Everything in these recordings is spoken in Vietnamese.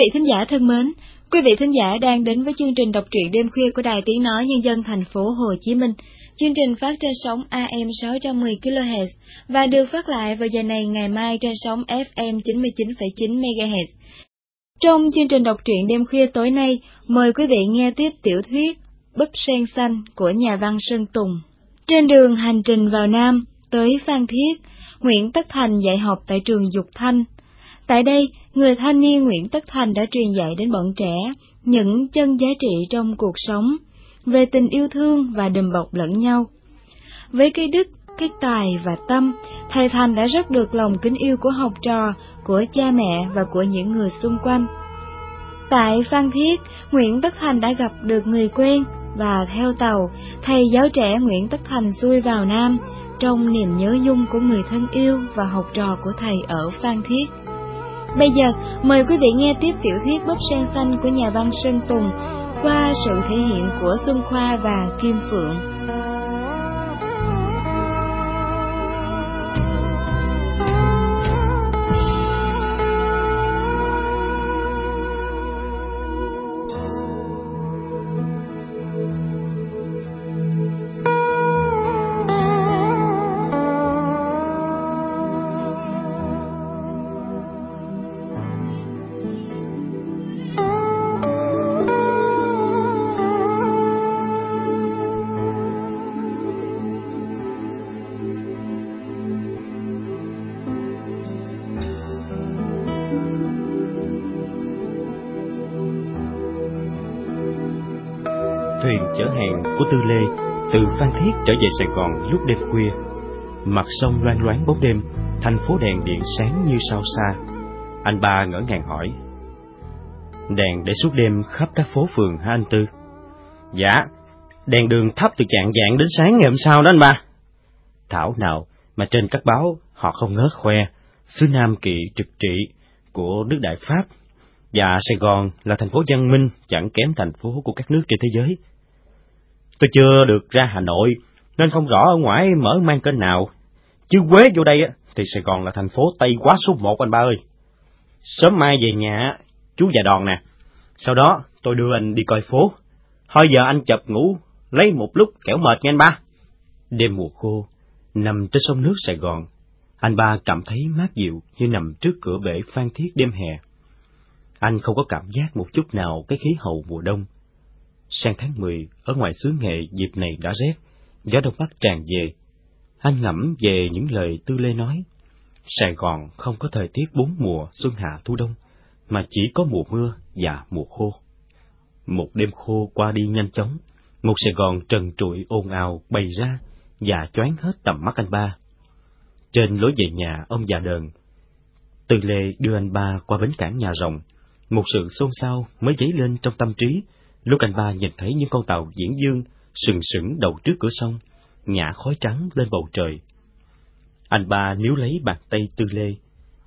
Vị thính giả thân mến, quý vị thính giả đang đến với chương trình đọc truyện đêm khuya của Đài Tiếng Nói Nhân dân thành phố Hồ Chí Minh. Chương trình phát trên sóng AM 610 kHz và được phát lại vào giờ này ngày mai trên sóng FM 99,9 MHz. Trong chương trình đọc truyện đêm khuya tối nay, mời quý vị nghe tiếp tiểu thuyết Búp sen xanh của nhà văn Sơn Tùng. Trên đường hành trình vào Nam, tới Phan Thiết, Nguyễn Tất Thành dạy học tại trường Dục Thanh. Tại đây, người thanh niên Nguyễn Tất Thành đã truyền dạy đến bọn trẻ những chân giá trị trong cuộc sống, về tình yêu thương và đùm bọc lẫn nhau. Với cái đức, cái tài và tâm, thầy Thành đã rất được lòng kính yêu của học trò, của cha mẹ và của những người xung quanh. Tại Phan Thiết, Nguyễn Tất Thành đã gặp được người quen và theo tàu, thầy giáo trẻ Nguyễn Tất Thành xuôi vào Nam trong niềm nhớ nhung của người thân yêu và học trò của thầy ở Phan Thiết. Bây giờ, mời quý vị nghe tiếp tiểu thuyết bốc sen xanh của nhà văn Sơn Tùng qua sự thể hiện của Xuân Khoa và Kim Phượng. Trở về Sài Gòn lúc đêm khuya. Mặt sông loan loáng bóng đêm, thành phố đèn điện sáng như sao xa. Anh ba ngỡ ngàng hỏi. Đèn để suốt đêm khắp các phố phường hả anh Tư? Dạ, đèn đường thắp từ dạng dạng đến sáng ngày hôm sau đó anh ba. Thảo nào mà trên các báo họ không ngớt khoe xứ Nam Kỵ trực trị của nước Đại Pháp và Sài Gòn là thành phố văn minh chẳng kém thành phố của các nước trên thế giới. Tôi chưa được ra Hà Nội, nên không rõ ở ngoài mở mang kênh nào. Chứ Quế vô đây á, thì Sài Gòn là thành phố Tây quá số một anh ba ơi. Sớm mai về nhà, chú già đòn nè. Sau đó tôi đưa anh đi coi phố. Thôi giờ anh chập ngủ, lấy một lúc kẻo mệt nha anh ba. Đêm mùa khô, nằm trên sông nước Sài Gòn, anh ba cảm thấy mát dịu như nằm trước cửa bể phan thiết đêm hè. Anh không có cảm giác một chút nào cái khí hậu mùa đông Sang tháng 10, ở ngoài xứ nghệ dịp này đã rét, gió đông bắc tràn về. Anh ngẫm về những lời Tư Lê nói. Sài Gòn không có thời tiết bốn mùa xuân hạ thu đông, mà chỉ có mùa mưa và mùa khô. Một đêm khô qua đi nhanh chóng, một Sài Gòn trần trụi ồn ào bày ra và choáng hết tầm mắt anh ba. Trên lối về nhà ông già đờn, Tư Lê đưa anh ba qua bến cảng nhà rồng, một sự xôn xao mới dấy lên trong tâm trí Lúc anh ba nhìn thấy những con tàu diễn dương sừng sững đầu trước cửa sông, nhả khói trắng lên bầu trời. Anh ba níu lấy bàn tay tư lê,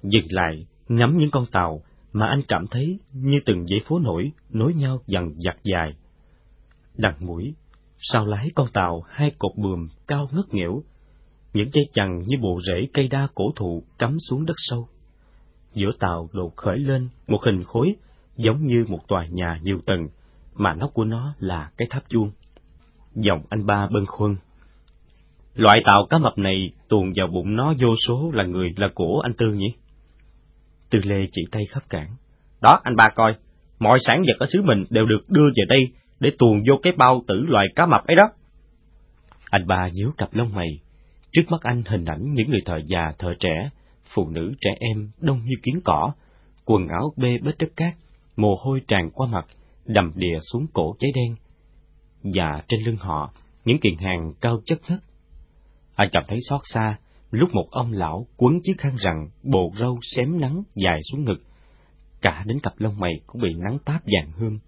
dừng lại, ngắm những con tàu mà anh cảm thấy như từng dãy phố nổi nối nhau dần dặt dài. Đằng mũi, sau lái con tàu hai cột buồm cao ngất nghẽo, những dây chằng như bộ rễ cây đa cổ thụ cắm xuống đất sâu. Giữa tàu đột khởi lên một hình khối giống như một tòa nhà nhiều tầng, mà nóc của nó là cái tháp chuông. Giọng anh ba bâng khuâng. Loại tàu cá mập này tuồn vào bụng nó vô số là người là của anh Tư nhỉ? Tư Lê chỉ tay khắp cảng. Đó, anh ba coi, mọi sản vật ở xứ mình đều được đưa về đây để tuồn vô cái bao tử loài cá mập ấy đó. Anh ba nhíu cặp lông mày. Trước mắt anh hình ảnh những người thợ già, thợ trẻ, phụ nữ, trẻ em đông như kiến cỏ, quần áo bê bết đất cát, mồ hôi tràn qua mặt, đầm đìa xuống cổ cháy đen, và trên lưng họ những kiện hàng cao chất ngất. Anh cảm thấy xót xa, lúc một ông lão quấn chiếc khăn rằn bộ râu xém nắng dài xuống ngực, cả đến cặp lông mày cũng bị nắng táp vàng hương.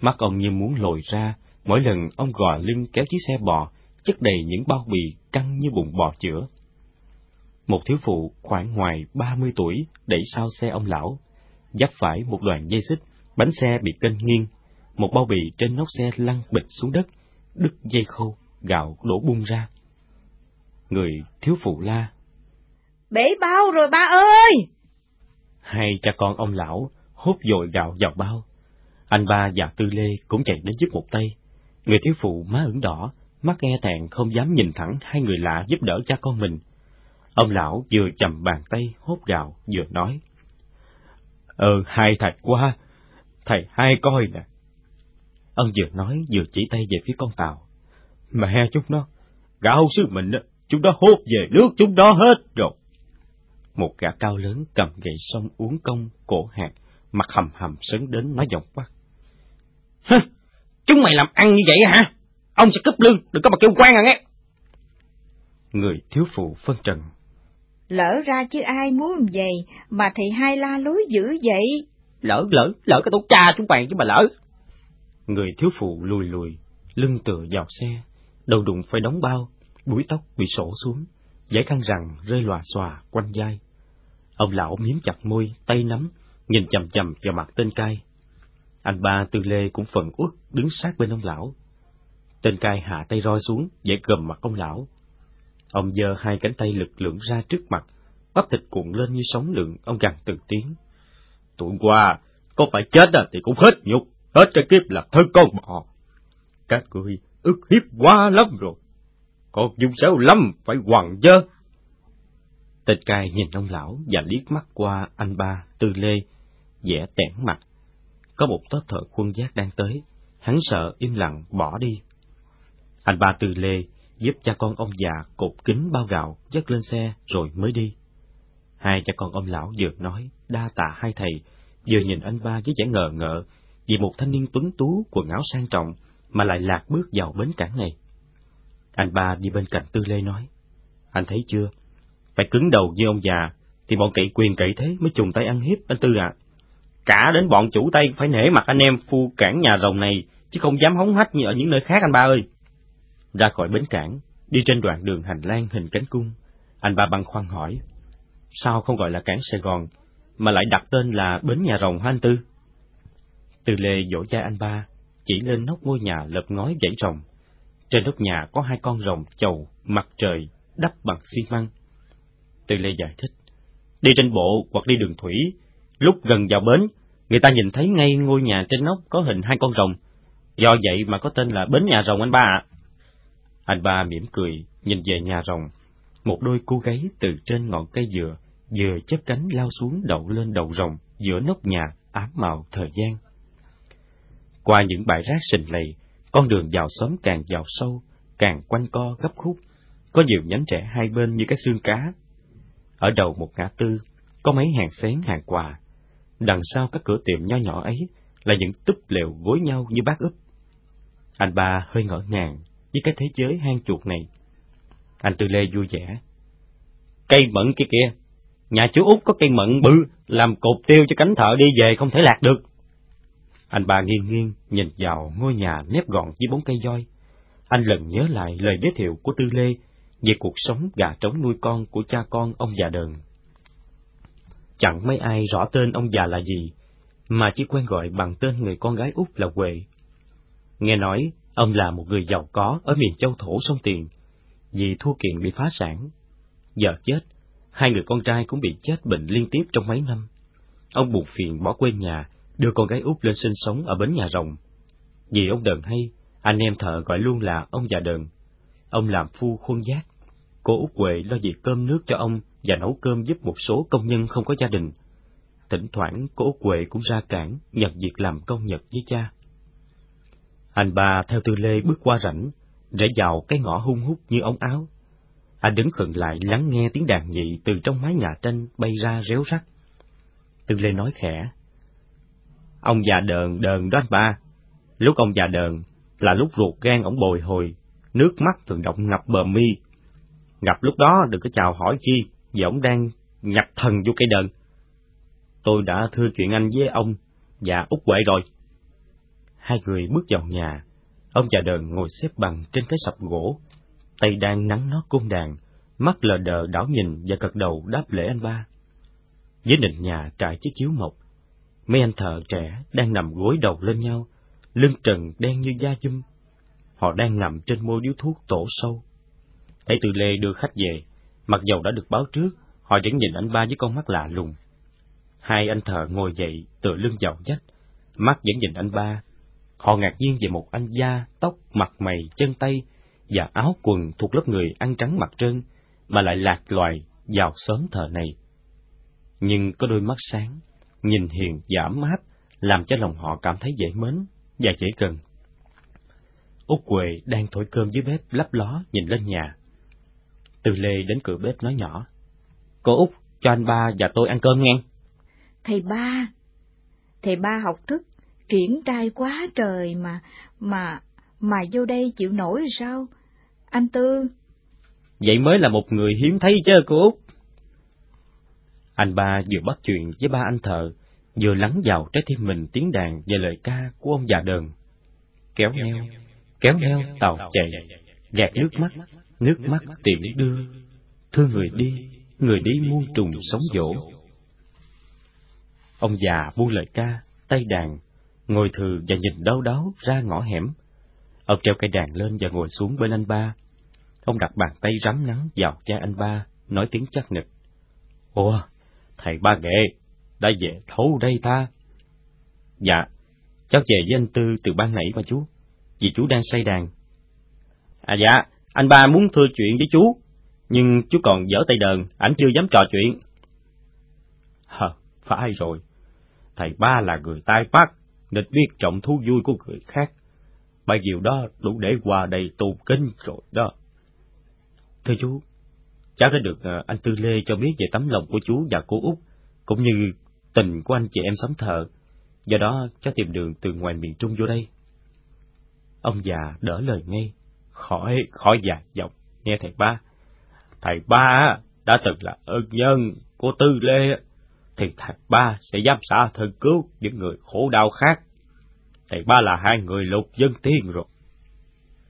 Mắt ông như muốn lồi ra, mỗi lần ông gò lưng kéo chiếc xe bò, chất đầy những bao bì căng như bụng bò chữa. Một thiếu phụ khoảng ngoài ba mươi tuổi đẩy sau xe ông lão, dắp phải một đoàn dây xích, bánh xe bị kênh nghiêng, một bao bì trên nóc xe lăn bịch xuống đất, đứt dây khâu, gạo đổ bung ra. Người thiếu phụ la. Bể bao rồi ba ơi! Hai cha con ông lão hốt dội gạo vào bao. Anh ba và Tư Lê cũng chạy đến giúp một tay. Người thiếu phụ má ửng đỏ, mắt nghe tàn không dám nhìn thẳng hai người lạ giúp đỡ cha con mình. Ông lão vừa chầm bàn tay hốt gạo vừa nói. Ờ, hai thầy quá, thầy hai coi nè. Ông vừa nói vừa chỉ tay về phía con tàu. Mẹ chúng nó, gạo sứ mình, chúng nó hốt về nước chúng nó hết rồi. Một gã cao lớn cầm gậy sông uống công, cổ hạt, mặt hầm hầm sấn đến nói giọng quát. Hứ, chúng mày làm ăn như vậy hả? Ông sẽ cướp lương, đừng có mà kêu quan à nghe. Người thiếu phụ phân trần. Lỡ ra chứ ai muốn vậy, mà thầy hai la lối dữ vậy. Lỡ, lỡ, lỡ cái tổ cha chúng mày chứ mà lỡ. Người thiếu phụ lùi lùi, lưng tựa vào xe, đầu đụng phải đóng bao, búi tóc bị sổ xuống, giải khăn rằng rơi lòa xòa quanh vai. Ông lão miếm chặt môi, tay nắm, nhìn chầm chầm vào mặt tên cai. Anh ba Tư Lê cũng phần uất đứng sát bên ông lão. Tên cai hạ tay roi xuống, dễ gầm mặt ông lão. Ông giơ hai cánh tay lực lượng ra trước mặt, bắp thịt cuộn lên như sóng lượng, ông gằn từng tiếng. Tụi qua, có phải chết à thì cũng hết nhục, hết cái kiếp là thân con họ. Các người ức hiếp quá lắm rồi, còn dùng xéo lắm phải hoàng dơ. Tên cai nhìn ông lão và liếc mắt qua anh ba, tư lê, vẻ tẻn mặt. Có một tớ thợ quân giác đang tới, hắn sợ im lặng bỏ đi. Anh ba tư lê giúp cha con ông già cột kính bao gạo dắt lên xe rồi mới đi. Hai cha con ông lão vừa nói đa tạ hai thầy, vừa nhìn anh ba với vẻ ngờ ngợ vì một thanh niên tuấn tú quần áo sang trọng mà lại lạc bước vào bến cảng này. Anh ba đi bên cạnh Tư Lê nói, anh thấy chưa, phải cứng đầu như ông già, thì bọn cậy quyền cậy thế mới trùng tay ăn hiếp anh Tư ạ. Cả đến bọn chủ tay phải nể mặt anh em phu cảng nhà rồng này, chứ không dám hống hách như ở những nơi khác anh ba ơi. Ra khỏi bến cảng, đi trên đoạn đường hành lang hình cánh cung, anh ba băng khoăn hỏi, sao không gọi là cảng Sài Gòn, mà lại đặt tên là bến nhà rồng hả anh Tư? Từ lê dỗ cha anh ba, chỉ lên nóc ngôi nhà lợp ngói dãy rồng. Trên nóc nhà có hai con rồng chầu, mặt trời, đắp bằng xi măng. Từ lê giải thích, đi trên bộ hoặc đi đường thủy, lúc gần vào bến, người ta nhìn thấy ngay ngôi nhà trên nóc có hình hai con rồng. Do vậy mà có tên là bến nhà rồng anh ba ạ. Anh ba mỉm cười, nhìn về nhà rồng. Một đôi cô gáy từ trên ngọn cây dừa, vừa chớp cánh lao xuống đậu lên đầu rồng giữa nóc nhà ám màu thời gian. Qua những bãi rác sình lầy, con đường vào xóm càng vào sâu, càng quanh co gấp khúc, có nhiều nhánh trẻ hai bên như cái xương cá. Ở đầu một ngã tư, có mấy hàng xén hàng quà. Đằng sau các cửa tiệm nho nhỏ ấy là những túp lều gối nhau như bát úp. Anh ba hơi ngỡ ngàng với cái thế giới hang chuột này. Anh Tư Lê vui vẻ. Cây mận kia kìa, nhà chú Út có cây mận bự, làm cột tiêu cho cánh thợ đi về không thể lạc được. Anh ba nghiêng nghiêng nhìn vào ngôi nhà nếp gọn với bốn cây voi. Anh lần nhớ lại lời giới thiệu của Tư Lê về cuộc sống gà trống nuôi con của cha con ông già đờn. Chẳng mấy ai rõ tên ông già là gì, mà chỉ quen gọi bằng tên người con gái út là Huệ. Nghe nói, ông là một người giàu có ở miền châu thổ sông Tiền, vì thua kiện bị phá sản. Giờ chết, hai người con trai cũng bị chết bệnh liên tiếp trong mấy năm. Ông buồn phiền bỏ quê nhà, đưa con gái út lên sinh sống ở bến nhà rồng. Vì ông Đờn hay, anh em thợ gọi luôn là ông già Đờn. Ông làm phu khuôn giác. Cô út Huệ lo việc cơm nước cho ông và nấu cơm giúp một số công nhân không có gia đình. Thỉnh thoảng cô út Huệ cũng ra cảng nhận việc làm công nhật với cha. Anh ba theo tư lê bước qua rảnh, rẽ vào cái ngõ hung hút như ống áo. Anh đứng khựng lại lắng nghe tiếng đàn nhị từ trong mái nhà tranh bay ra réo rắt. Tư lê nói khẽ. Ông già đờn đờn đó anh ba. Lúc ông già đờn là lúc ruột gan ổng bồi hồi, nước mắt thường động ngập bờ mi. Gặp lúc đó đừng có chào hỏi chi, vì ổng đang nhập thần vô cây đờn. Tôi đã thưa chuyện anh với ông và Út Huệ rồi. Hai người bước vào nhà, ông già đờn ngồi xếp bằng trên cái sập gỗ, tay đang nắng nót cung đàn, mắt lờ đờ đảo nhìn và gật đầu đáp lễ anh ba. Dưới nền nhà trải chiếc chiếu mộc, mấy anh thợ trẻ đang nằm gối đầu lên nhau, lưng trần đen như da dâm. Họ đang nằm trên môi điếu thuốc tổ sâu. Thấy Từ Lê đưa khách về, mặc dầu đã được báo trước, họ vẫn nhìn anh ba với con mắt lạ lùng. Hai anh thợ ngồi dậy, tựa lưng vào dách, mắt vẫn nhìn anh ba. Họ ngạc nhiên về một anh da, tóc, mặt mày, chân tay và áo quần thuộc lớp người ăn trắng mặt trơn, mà lại lạc loài vào sớm thờ này. Nhưng có đôi mắt sáng, nhìn hiền ấm áp, làm cho lòng họ cảm thấy dễ mến và dễ gần. Út Quệ đang thổi cơm dưới bếp lấp ló nhìn lên nhà. Từ Lê đến cửa bếp nói nhỏ. Cô Út, cho anh ba và tôi ăn cơm nghe. Thầy ba, thầy ba học thức, triển trai quá trời mà, mà, mà vô đây chịu nổi sao? Anh Tư. Vậy mới là một người hiếm thấy chứ cô Út. Anh ba vừa bắt chuyện với ba anh thợ, vừa lắng vào trái tim mình tiếng đàn và lời ca của ông già đờn. Kéo neo, kéo neo tàu chạy, gạt nước mắt, nước mắt tiễn đưa, thương người đi, người đi muôn trùng sống dỗ. Ông già buông lời ca, tay đàn, ngồi thừ và nhìn đau đáo ra ngõ hẻm. Ông treo cây đàn lên và ngồi xuống bên anh ba. Ông đặt bàn tay rắm nắng vào cha anh ba, nói tiếng chắc nịch. Ủa, thầy ba nghệ, đã về thấu đây ta. Dạ, cháu về với anh Tư từ ban nãy mà chú, vì chú đang say đàn. À dạ, anh ba muốn thưa chuyện với chú, nhưng chú còn dở tay đờn, ảnh chưa dám trò chuyện. Hờ, phải rồi, thầy ba là người tai bắc nên biết trọng thú vui của người khác. bài diệu đó đủ để qua đây tù kinh rồi đó. Thưa chú, cháu đã được ờ, anh Tư Lê cho biết về tấm lòng của chú và cô Út, cũng như tình của anh chị em sống thợ. Do đó, cháu tìm đường từ ngoài miền Trung vô đây. Ông già đỡ lời ngay, khỏi, khỏi dài giọng nghe thầy ba. Thầy ba đã từng là ơn nhân của Tư Lê, thì thầy ba sẽ giám xã thân cứu những người khổ đau khác. Thầy ba là hai người lục dân tiên rồi.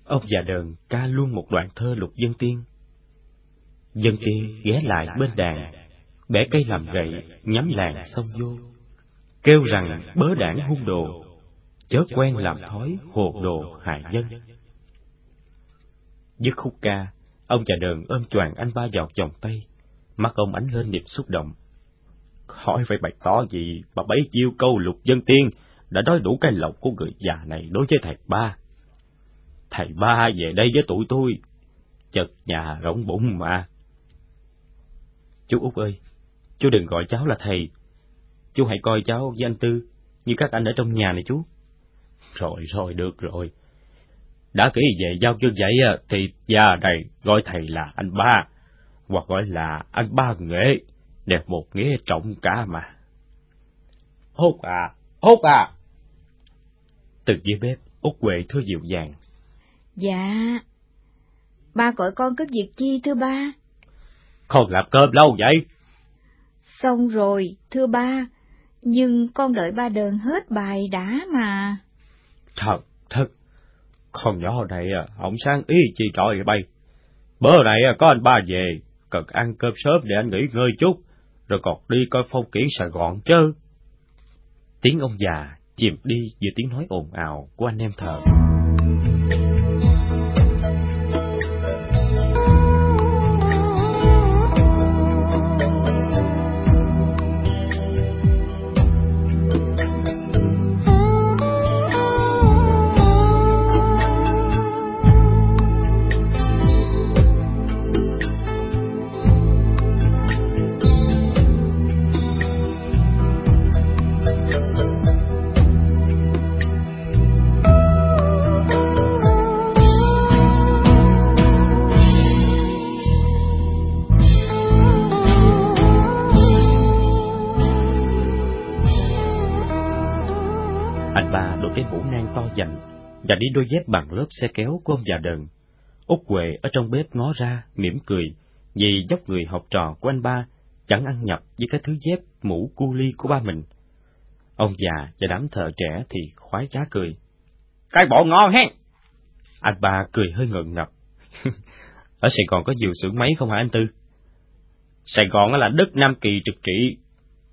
Ông già đờn ca luôn một đoạn thơ lục dân tiên. Dân tiên ghé lại bên đàn, bẻ cây làm gậy, nhắm làng sông vô. Kêu rằng bớ đảng hung đồ, chớ quen làm thói hồ đồ hại dân. Dứt khúc ca, ông già đờn ôm choàng anh ba vào vòng tay, mắt ông ánh lên niềm xúc động. Hỏi phải bày tỏ gì mà bấy chiêu câu lục dân tiên đã nói đủ cái lộc của người già này đối với thầy ba. Thầy ba về đây với tụi tôi, chật nhà rỗng bụng mà. Chú Út ơi, chú đừng gọi cháu là thầy. Chú hãy coi cháu với anh Tư như các anh ở trong nhà này chú. Rồi rồi, được rồi. Đã kỹ về giao chân vậy thì già này gọi thầy là anh ba, hoặc gọi là anh ba nghệ, đẹp một nghĩa trọng cả mà. Hốt à, hốt à! Từ dưới bếp, Út Huệ thưa dịu dàng. Dạ. Ba gọi con cất việc chi thưa ba? Con làm cơm lâu vậy? Xong rồi, thưa ba, nhưng con đợi ba đờn hết bài đã mà. Thật, thật, con nhỏ này không sáng ý chi trọi bay. Bữa này có anh ba về, cần ăn cơm sớm để anh nghỉ ngơi chút, rồi còn đi coi phong kiển Sài Gòn chứ. Tiếng ông già chìm đi giữa tiếng nói ồn ào của anh em thợ. Đi đôi dép bằng lớp xe kéo của ông già đần. Út Huệ ở trong bếp ngó ra, mỉm cười, vì dốc người học trò của anh ba chẳng ăn nhập với cái thứ dép mũ cu ly của ba mình. Ông già và đám thợ trẻ thì khoái trá cười. Cái bộ ngon hen! Anh ba cười hơi ngượng ngập. Ở Sài Gòn có nhiều xưởng máy không hả anh Tư? Sài Gòn là đất Nam Kỳ trực trị,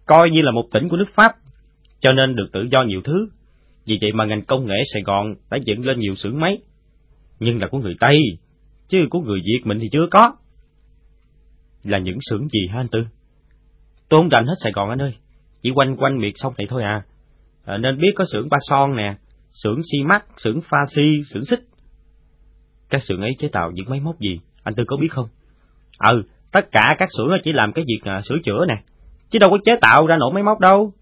coi như là một tỉnh của nước Pháp, cho nên được tự do nhiều thứ. Vì vậy mà ngành công nghệ Sài Gòn đã dựng lên nhiều xưởng máy, nhưng là của người Tây, chứ của người Việt mình thì chưa có. Là những xưởng gì hả anh Tư? Tôi không rành hết Sài Gòn anh ơi, chỉ quanh quanh miệt sông này thôi à. à nên biết có xưởng ba son nè, xưởng xi mắc, xưởng pha xi, xưởng xích. Các xưởng ấy chế tạo những máy móc gì, anh Tư có biết không? Ừ, tất cả các xưởng chỉ làm cái việc à, sửa chữa nè, chứ đâu có chế tạo ra nổi máy móc đâu.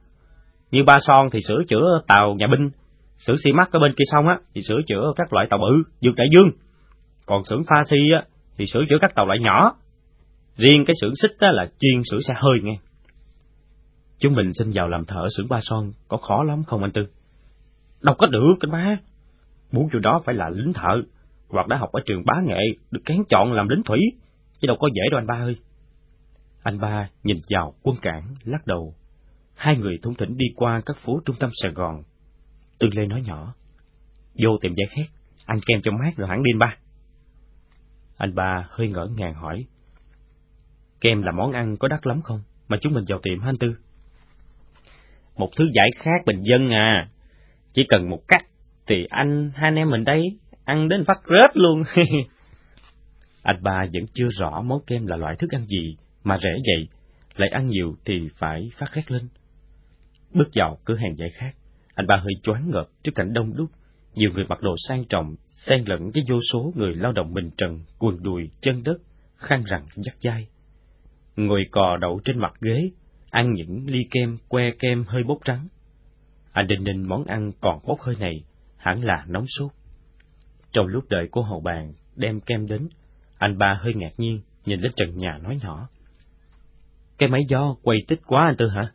Như ba son thì sửa chữa tàu nhà binh, xưởng xi mắc ở bên kia sông á thì sửa chữa các loại tàu bự, vượt đại dương. Còn xưởng pha xi á thì sửa chữa các tàu loại nhỏ. Riêng cái xưởng xích á là chuyên sửa xe hơi nghe. Chúng mình xin vào làm thợ xưởng ba son có khó lắm không anh Tư? Đâu có được anh ba. Muốn chỗ đó phải là lính thợ, hoặc đã học ở trường bá nghệ, được kén chọn làm lính thủy, chứ đâu có dễ đâu anh ba ơi. Anh ba nhìn vào quân cảng, lắc đầu. Hai người thung thỉnh đi qua các phố trung tâm Sài Gòn. Tư Lê nói nhỏ, vô tìm giải khét, ăn kem cho mát rồi hẳn đi ba. Anh ba hơi ngỡ ngàng hỏi, kem là món ăn có đắt lắm không, mà chúng mình vào tiệm hả anh Tư? Một thứ giải khát bình dân à, chỉ cần một cắt thì anh hai anh em mình đây ăn đến phát rớt luôn. anh ba vẫn chưa rõ món kem là loại thức ăn gì mà rẻ vậy, lại ăn nhiều thì phải phát rét lên. Bước vào cửa hàng giải khát, anh ba hơi choáng ngợp trước cảnh đông đúc, nhiều người mặc đồ sang trọng, xen lẫn với vô số người lao động bình trần, quần đùi, chân đất, khăn rằn dắt dai. Ngồi cò đậu trên mặt ghế, ăn những ly kem, que kem hơi bốc trắng. Anh định định món ăn còn bốc hơi này, hẳn là nóng sốt. Trong lúc đợi cô hầu bàn đem kem đến, anh ba hơi ngạc nhiên, nhìn lên trần nhà nói nhỏ. Cái máy gió quay tích quá anh Tư hả?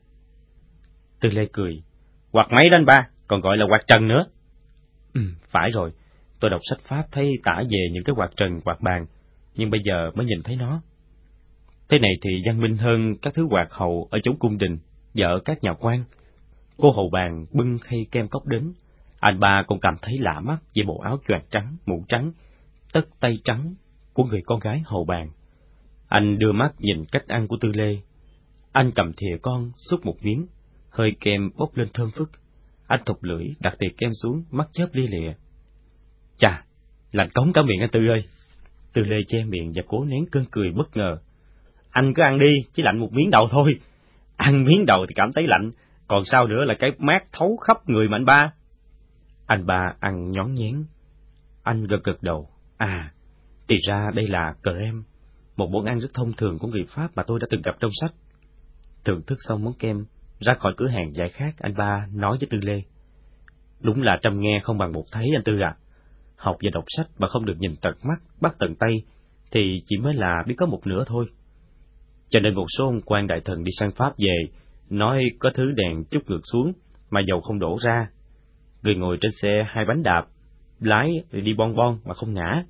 Tư Lê cười. Quạt máy đó anh ba, còn gọi là quạt trần nữa. Ừ, phải rồi. Tôi đọc sách Pháp thấy tả về những cái quạt trần, quạt bàn, nhưng bây giờ mới nhìn thấy nó. Thế này thì văn minh hơn các thứ quạt hậu ở chỗ cung đình vợ các nhà quan. Cô hầu bàn bưng khay kem cốc đến, anh ba cũng cảm thấy lạ mắt về bộ áo choàng trắng, mũ trắng, tất tay trắng của người con gái hầu bàn. Anh đưa mắt nhìn cách ăn của Tư Lê. Anh cầm thìa con, xúc một miếng, hơi kem bốc lên thơm phức. Anh thục lưỡi, đặt tiệc kem xuống, mắt chớp lia lịa. Chà, lạnh cống cả miệng anh Tư ơi! Tư Lê che miệng và cố nén cơn cười bất ngờ. Anh cứ ăn đi, chỉ lạnh một miếng đầu thôi. Ăn miếng đầu thì cảm thấy lạnh, còn sao nữa là cái mát thấu khắp người mà anh ba. Anh ba ăn nhón nhén. Anh gật gật đầu. À, thì ra đây là cờ em, một món ăn rất thông thường của người Pháp mà tôi đã từng gặp trong sách. Thưởng thức xong món kem, ra khỏi cửa hàng giải khác anh ba nói với Tư Lê. Đúng là trăm nghe không bằng một thấy anh Tư à. Học và đọc sách mà không được nhìn tận mắt, bắt tận tay, thì chỉ mới là biết có một nửa thôi. Cho nên một số ông quan đại thần đi sang Pháp về, nói có thứ đèn chút ngược xuống, mà dầu không đổ ra. Người ngồi trên xe hai bánh đạp, lái đi bon bon mà không ngã.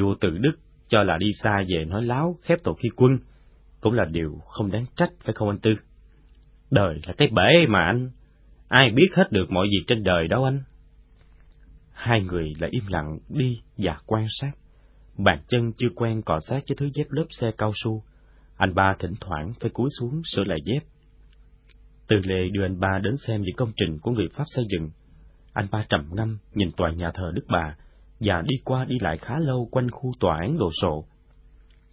Vua tự đức cho là đi xa về nói láo khép tổ khi quân, cũng là điều không đáng trách phải không anh Tư? Đời là cái bể mà anh, ai biết hết được mọi gì trên đời đâu anh. Hai người lại im lặng đi và quan sát. Bàn chân chưa quen cọ sát với thứ dép lớp xe cao su. Anh ba thỉnh thoảng phải cúi xuống sửa lại dép. Từ lệ đưa anh ba đến xem những công trình của người Pháp xây dựng. Anh ba trầm ngâm nhìn tòa nhà thờ Đức Bà và đi qua đi lại khá lâu quanh khu tòa án đồ sộ.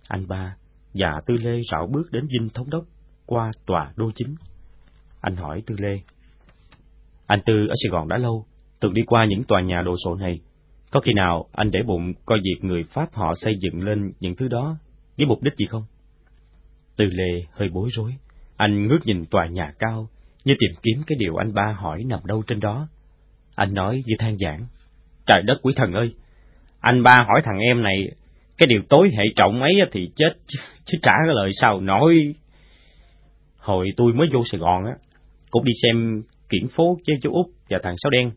Anh ba và Tư Lê rảo bước đến dinh thống đốc qua tòa đô chính. Anh hỏi Tư Lê. Anh Tư ở Sài Gòn đã lâu, từng đi qua những tòa nhà đồ sộ này. Có khi nào anh để bụng coi việc người Pháp họ xây dựng lên những thứ đó với mục đích gì không? Tư Lê hơi bối rối. Anh ngước nhìn tòa nhà cao, như tìm kiếm cái điều anh ba hỏi nằm đâu trên đó. Anh nói như than giảng. Trời đất quý thần ơi! Anh ba hỏi thằng em này, cái điều tối hệ trọng ấy thì chết, chứ trả cái lời sao nổi Hồi tôi mới vô Sài Gòn á, cũng đi xem kiển phố với chú Út và thằng Sáu Đen.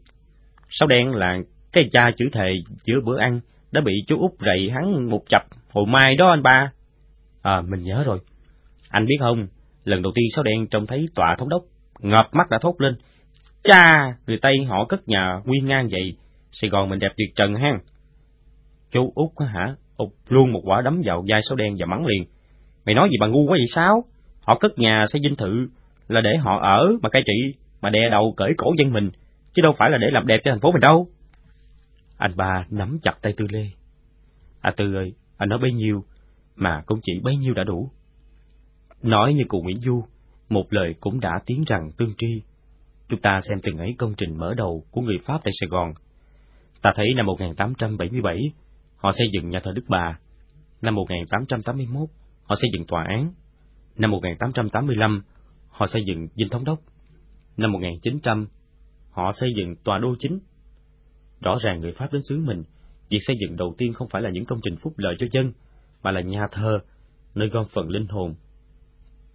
Sáu Đen là cái cha chữ thề giữa bữa ăn, đã bị chú Út rầy hắn một chập hồi mai đó anh ba. À, mình nhớ rồi. Anh biết không, lần đầu tiên Sáu Đen trông thấy tòa thống đốc, ngợp mắt đã thốt lên. Cha, người Tây họ cất nhà nguyên ngang vậy, Sài Gòn mình đẹp tuyệt trần ha. Chú út hả? Út luôn một quả đấm vào vai Sáu Đen và mắng liền. Mày nói gì bà ngu quá vậy sao? Họ cất nhà xây dinh thự là để họ ở mà cai trị, mà đè đầu cởi cổ dân mình, chứ đâu phải là để làm đẹp cho thành phố mình đâu. Anh ba nắm chặt tay Tư Lê. À Tư ơi, anh nói bấy nhiêu, mà cũng chỉ bấy nhiêu đã đủ. Nói như cụ Nguyễn Du, một lời cũng đã tiếng rằng tương tri. Chúng ta xem từng ấy công trình mở đầu của người Pháp tại Sài Gòn. Ta thấy năm 1877, họ xây dựng nhà thờ Đức Bà. Năm 1881, họ xây dựng tòa án. Năm 1885, họ xây dựng dinh thống đốc. Năm 1900, họ xây dựng tòa đô chính. Rõ ràng người Pháp đến xứ mình, việc xây dựng đầu tiên không phải là những công trình phúc lợi cho dân, mà là nhà thờ, nơi gom phần linh hồn.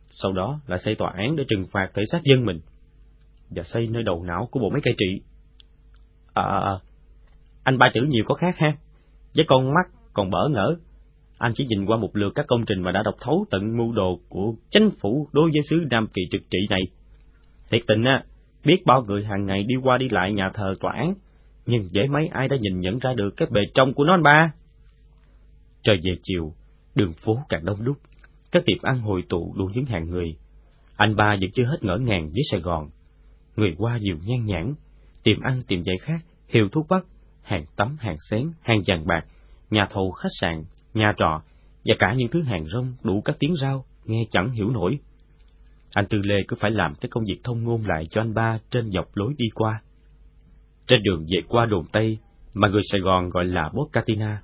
Sau đó là xây tòa án để trừng phạt thể xác dân mình, và xây nơi đầu não của bộ máy cai trị. À, à, à, anh ba chữ nhiều có khác ha, với con mắt còn bỡ ngỡ. Anh chỉ nhìn qua một lượt các công trình mà đã đọc thấu tận mưu đồ của chính phủ đối với xứ Nam Kỳ trực trị này. Thiệt tình á, biết bao người hàng ngày đi qua đi lại nhà thờ tòa án, nhưng dễ mấy ai đã nhìn nhận ra được cái bề trong của nó anh ba. Trời về chiều, đường phố càng đông đúc, các tiệm ăn hồi tụ đủ những hàng người. Anh ba vẫn chưa hết ngỡ ngàng với Sài Gòn. Người qua nhiều nhan nhãn, tiệm ăn tiệm dạy khác, hiệu thuốc bắc, hàng tắm hàng xén, hàng vàng bạc, nhà thầu khách sạn, nhà trọ, và cả những thứ hàng rong đủ các tiếng rau nghe chẳng hiểu nổi. Anh Tư Lê cứ phải làm cái công việc thông ngôn lại cho anh ba trên dọc lối đi qua. Trên đường về qua đồn Tây, mà người Sài Gòn gọi là Bocatina,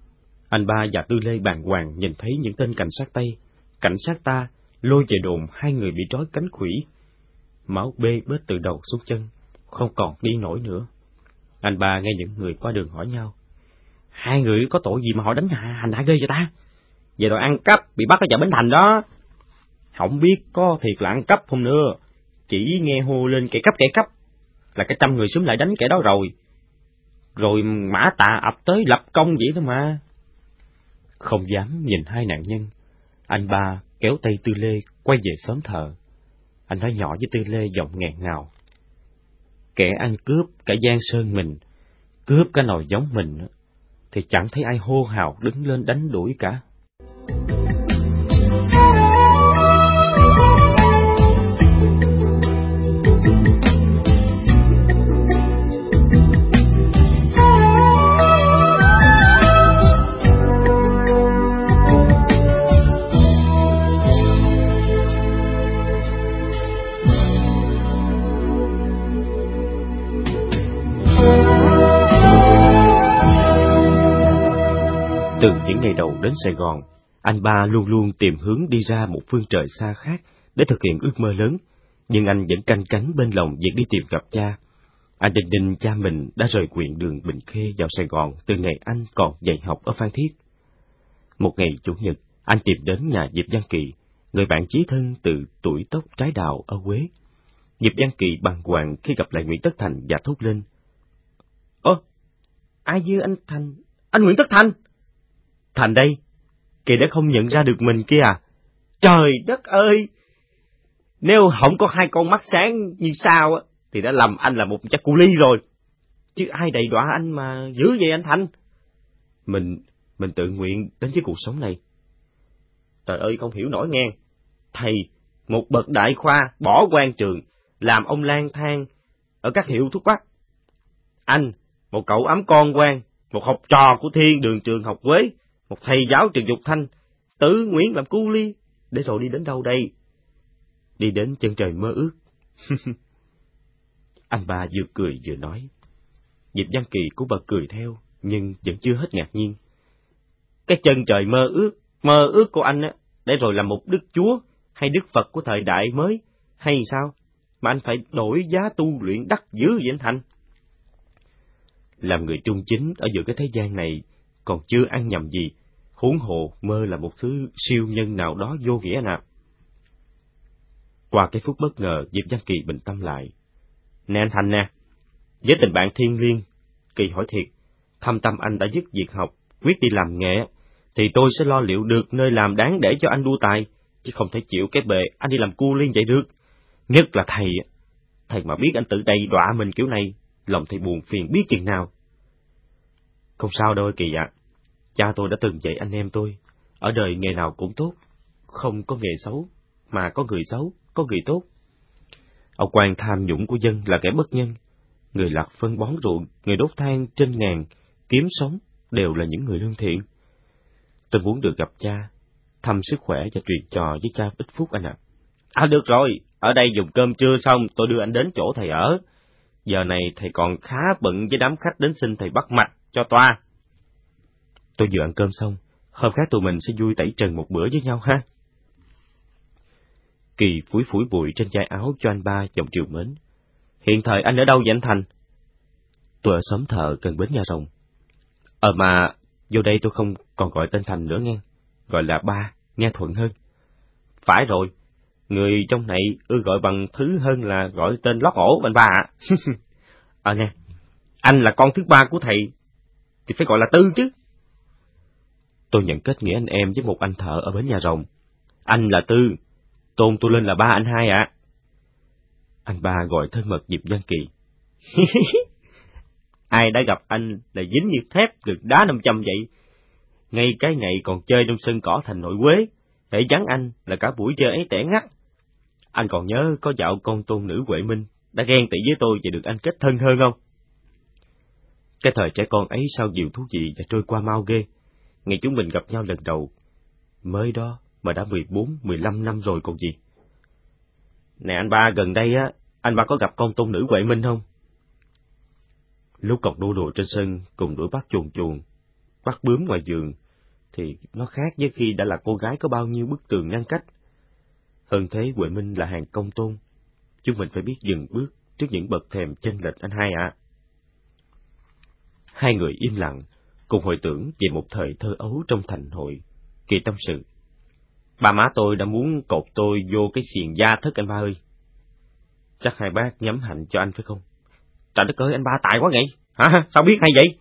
anh ba và Tư Lê bàng hoàng nhìn thấy những tên cảnh sát Tây, cảnh sát ta, lôi về đồn hai người bị trói cánh khủy. Máu bê bết từ đầu xuống chân, không còn đi nổi nữa. Anh ba nghe những người qua đường hỏi nhau. Hai người có tội gì mà họ đánh hành hạ ghê vậy ta? Về tội ăn cắp, bị bắt ở chợ Bến Thành đó. Không biết có thiệt là ăn cắp không nữa, chỉ nghe hô lên kẻ cắp kẻ cắp, là cả trăm người xuống lại đánh kẻ đó rồi. Rồi mã tà ập tới lập công vậy thôi mà. Không dám nhìn hai nạn nhân, anh ba kéo tay Tư Lê quay về xóm thờ. Anh nói nhỏ với Tư Lê giọng nghẹn ngào. Kẻ ăn cướp cả Giang Sơn mình, cướp cả nồi giống mình, thì chẳng thấy ai hô hào đứng lên đánh đuổi cả. Đầu đến Sài Gòn, anh ba luôn luôn tìm hướng đi ra một phương trời xa khác để thực hiện ước mơ lớn, nhưng anh vẫn canh cánh bên lòng việc đi tìm gặp cha. Anh định định cha mình đã rời quyện đường Bình Khê vào Sài Gòn từ ngày anh còn dạy học ở Phan Thiết. Một ngày Chủ nhật, anh tìm đến nhà Diệp Văn Kỳ, người bạn chí thân từ tuổi tóc trái đào ở Quế. Diệp Văn Kỳ bàng hoàng khi gặp lại Nguyễn Tất Thành và thốt lên. Ơ, ai với anh Thành? Anh Nguyễn Tất Thành! Thành đây, kỳ đã không nhận ra được mình kia à? Trời đất ơi! Nếu không có hai con mắt sáng như sao á, thì đã lầm anh là một chắc cu ly rồi. Chứ ai đầy đọa anh mà dữ vậy anh Thành? Mình, mình tự nguyện đến với cuộc sống này. Trời ơi, không hiểu nổi nghe. Thầy, một bậc đại khoa, bỏ quan trường, làm ông lang thang ở các hiệu thuốc bắc. Anh, một cậu ấm con quan, một học trò của thiên đường trường học Quế, một thầy giáo trường dục thanh, tử nguyện làm cu ly, để rồi đi đến đâu đây? Đi đến chân trời mơ ước. Anh ba vừa cười vừa nói. Diệp Văn Kỳ cũng bật cười theo, nhưng vẫn chưa hết ngạc nhiên. Cái chân trời mơ ước, mơ ước của anh á, để rồi làm một đức chúa hay đức Phật của thời đại mới, hay sao? Mà anh phải đổi giá tu luyện đắc dữ vậy anh Thành? Làm người trung chính ở giữa cái thế gian này còn chưa ăn nhầm gì, huống hồ mơ là một thứ siêu nhân nào đó vô nghĩa nào. Qua cái phút bất ngờ, Diệp Văn Kỳ bình tâm lại. Nè anh Thành nè, với tình bạn thiên liêng, Kỳ hỏi thiệt, thâm tâm anh đã dứt việc học, quyết đi làm nghệ, thì tôi sẽ lo liệu được nơi làm đáng để cho anh đua tài, chứ không thể chịu cái bề anh đi làm cu liên vậy được. Nhất là thầy, thầy mà biết anh tự đầy đọa mình kiểu này, lòng thầy buồn phiền biết chừng nào. Không sao đâu kỳ ạ, cha tôi đã từng dạy anh em tôi, ở đời nghề nào cũng tốt, không có nghề xấu, mà có người xấu, có người tốt. Ông quan tham nhũng của dân là kẻ bất nhân, người lạc phân bón ruộng, người đốt than trên ngàn, kiếm sống, đều là những người lương thiện. Tôi muốn được gặp cha, thăm sức khỏe và truyền trò với cha ít phút anh ạ. À. à được rồi, ở đây dùng cơm trưa xong tôi đưa anh đến chỗ thầy ở. Giờ này thầy còn khá bận với đám khách đến xin thầy bắt mạch cho toa. Tôi vừa ăn cơm xong, hôm khác tụi mình sẽ vui tẩy trần một bữa với nhau ha. Kỳ phủi phủi bụi trên chai áo cho anh ba giọng triều mến. Hiện thời anh ở đâu vậy anh Thành? Tôi ở xóm thợ gần bến nhà rồng. Ờ mà, vô đây tôi không còn gọi tên Thành nữa nghe, gọi là ba, nghe thuận hơn. Phải rồi, người trong này ưa gọi bằng thứ hơn là gọi tên lót ổ anh ba ạ. ờ nghe, anh là con thứ ba của thầy, thì phải gọi là Tư chứ. Tôi nhận kết nghĩa anh em với một anh thợ ở bến nhà rồng. Anh là Tư, tôn tôi lên là ba anh hai ạ. Anh ba gọi thân mật dịp Văn Kỳ. Ai đã gặp anh là dính như thép được đá năm trăm vậy. Ngay cái ngày còn chơi trong sân cỏ thành nội quế, để vắng anh là cả buổi chơi ấy tẻ ngắt. Anh còn nhớ có dạo con tôn nữ Huệ Minh đã ghen tị với tôi và được anh kết thân hơn không? Cái thời trẻ con ấy sao dịu thú vị và trôi qua mau ghê. Ngày chúng mình gặp nhau lần đầu, mới đó mà đã mười bốn, mười lăm năm rồi còn gì. Nè anh ba, gần đây á, anh ba có gặp con tôn nữ Huệ Minh không? Lúc còn đua đùa trên sân cùng đuổi bắt chuồn chuồn, bắt bướm ngoài giường, thì nó khác với khi đã là cô gái có bao nhiêu bức tường ngăn cách. Hơn thế Huệ Minh là hàng công tôn, chúng mình phải biết dừng bước trước những bậc thèm chênh lệch anh hai ạ. Hai người im lặng, cùng hồi tưởng về một thời thơ ấu trong thành hội, kỳ tâm sự. Ba má tôi đã muốn cột tôi vô cái xiềng da thất anh ba ơi. Chắc hai bác nhắm hạnh cho anh phải không? Trời đất ơi, anh ba tài quá vậy? Hả? Sao biết hay vậy?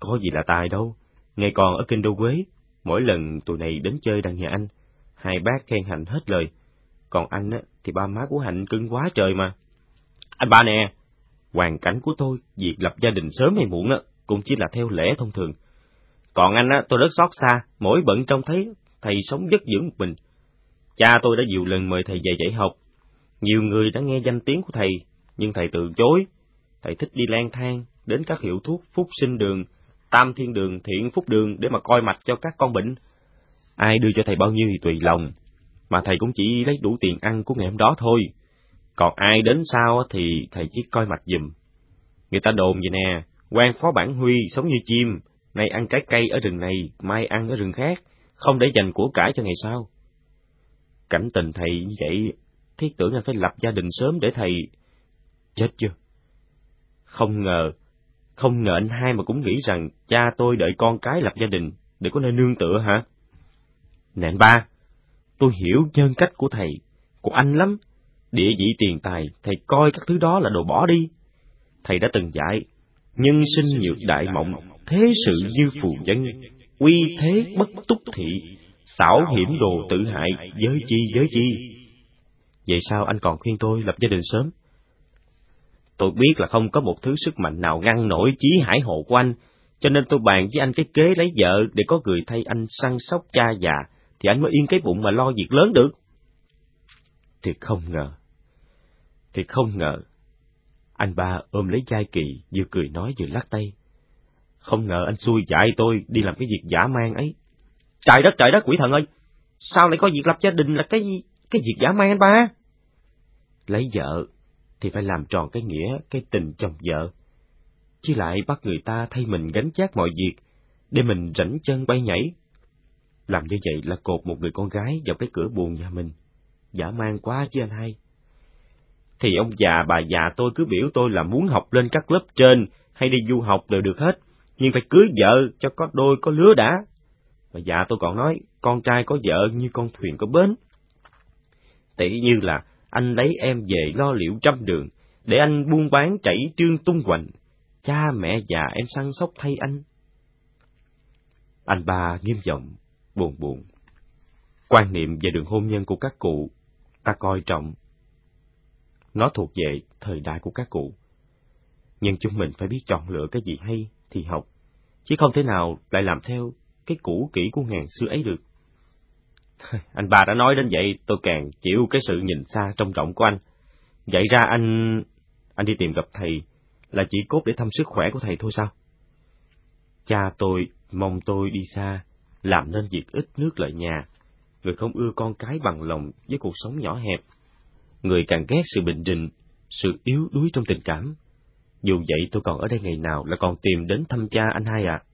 Có gì là tài đâu. Ngày còn ở kinh đô Quế, mỗi lần tụi này đến chơi đằng nhà anh, hai bác khen Hạnh hết lời. Còn anh á, thì ba má của Hạnh cưng quá trời mà. Anh ba nè, hoàn cảnh của tôi, việc lập gia đình sớm hay muộn á, cũng chỉ là theo lễ thông thường. Còn anh á, tôi rất xót xa, mỗi bận trông thấy thầy sống rất dưỡng một mình. Cha tôi đã nhiều lần mời thầy về dạy học. Nhiều người đã nghe danh tiếng của thầy, nhưng thầy từ chối. Thầy thích đi lang thang, đến các hiệu thuốc phúc sinh đường, tam thiên đường, thiện phúc đường để mà coi mạch cho các con bệnh. Ai đưa cho thầy bao nhiêu thì tùy lòng, mà thầy cũng chỉ lấy đủ tiền ăn của ngày hôm đó thôi. Còn ai đến sau thì thầy chỉ coi mạch dùm. Người ta đồn vậy nè, quan phó bản huy sống như chim, nay ăn trái cây ở rừng này, mai ăn ở rừng khác, không để dành của cải cho ngày sau. Cảnh tình thầy như vậy, thiết tưởng anh phải lập gia đình sớm để thầy... Chết chưa? Không ngờ, không ngờ anh hai mà cũng nghĩ rằng cha tôi đợi con cái lập gia đình để có nơi nương tựa hả? Nè anh ba, tôi hiểu nhân cách của thầy, của anh lắm. Địa vị tiền tài, thầy coi các thứ đó là đồ bỏ đi. Thầy đã từng dạy, nhân sinh nhược đại mộng, thế sự như phù dân, uy thế bất túc thị, xảo hiểm đồ tự hại, giới chi giới chi. Vậy sao anh còn khuyên tôi lập gia đình sớm? Tôi biết là không có một thứ sức mạnh nào ngăn nổi chí hải hộ của anh, cho nên tôi bàn với anh cái kế lấy vợ để có người thay anh săn sóc cha già, thì anh mới yên cái bụng mà lo việc lớn được. Thiệt không ngờ, thiệt không ngờ. Anh ba ôm lấy giai kỳ, vừa cười nói vừa lắc tay. Không ngờ anh xui dạy tôi đi làm cái việc giả man ấy. Trời đất trời đất quỷ thần ơi! Sao lại có việc lập gia đình là cái cái việc giả man anh ba? Lấy vợ thì phải làm tròn cái nghĩa, cái tình chồng vợ. Chứ lại bắt người ta thay mình gánh chác mọi việc, để mình rảnh chân bay nhảy. Làm như vậy là cột một người con gái vào cái cửa buồn nhà mình. Giả man quá chứ anh hai. Thì ông già bà già tôi cứ biểu tôi là muốn học lên các lớp trên hay đi du học đều được hết, nhưng phải cưới vợ cho có đôi có lứa đã. Bà già tôi còn nói, con trai có vợ như con thuyền có bến. Tỷ như là anh lấy em về lo liệu trăm đường, để anh buôn bán chảy trương tung hoành, cha mẹ già em săn sóc thay anh. Anh ba nghiêm giọng, buồn buồn. Quan niệm về đường hôn nhân của các cụ, ta coi trọng. Nó thuộc về thời đại của các cụ. Nhưng chúng mình phải biết chọn lựa cái gì hay thì học, chứ không thể nào lại làm theo cái cũ kỹ của ngàn xưa ấy được. Anh ba đã nói đến vậy, tôi càng chịu cái sự nhìn xa trông rộng của anh. Vậy ra anh... anh đi tìm gặp thầy là chỉ cốt để thăm sức khỏe của thầy thôi sao? Cha tôi mong tôi đi xa, làm nên việc ít nước lợi nhà. Người không ưa con cái bằng lòng với cuộc sống nhỏ hẹp. Người càng ghét sự bình định, sự yếu đuối trong tình cảm. Dù vậy tôi còn ở đây ngày nào là còn tìm đến thăm cha anh hai ạ. À.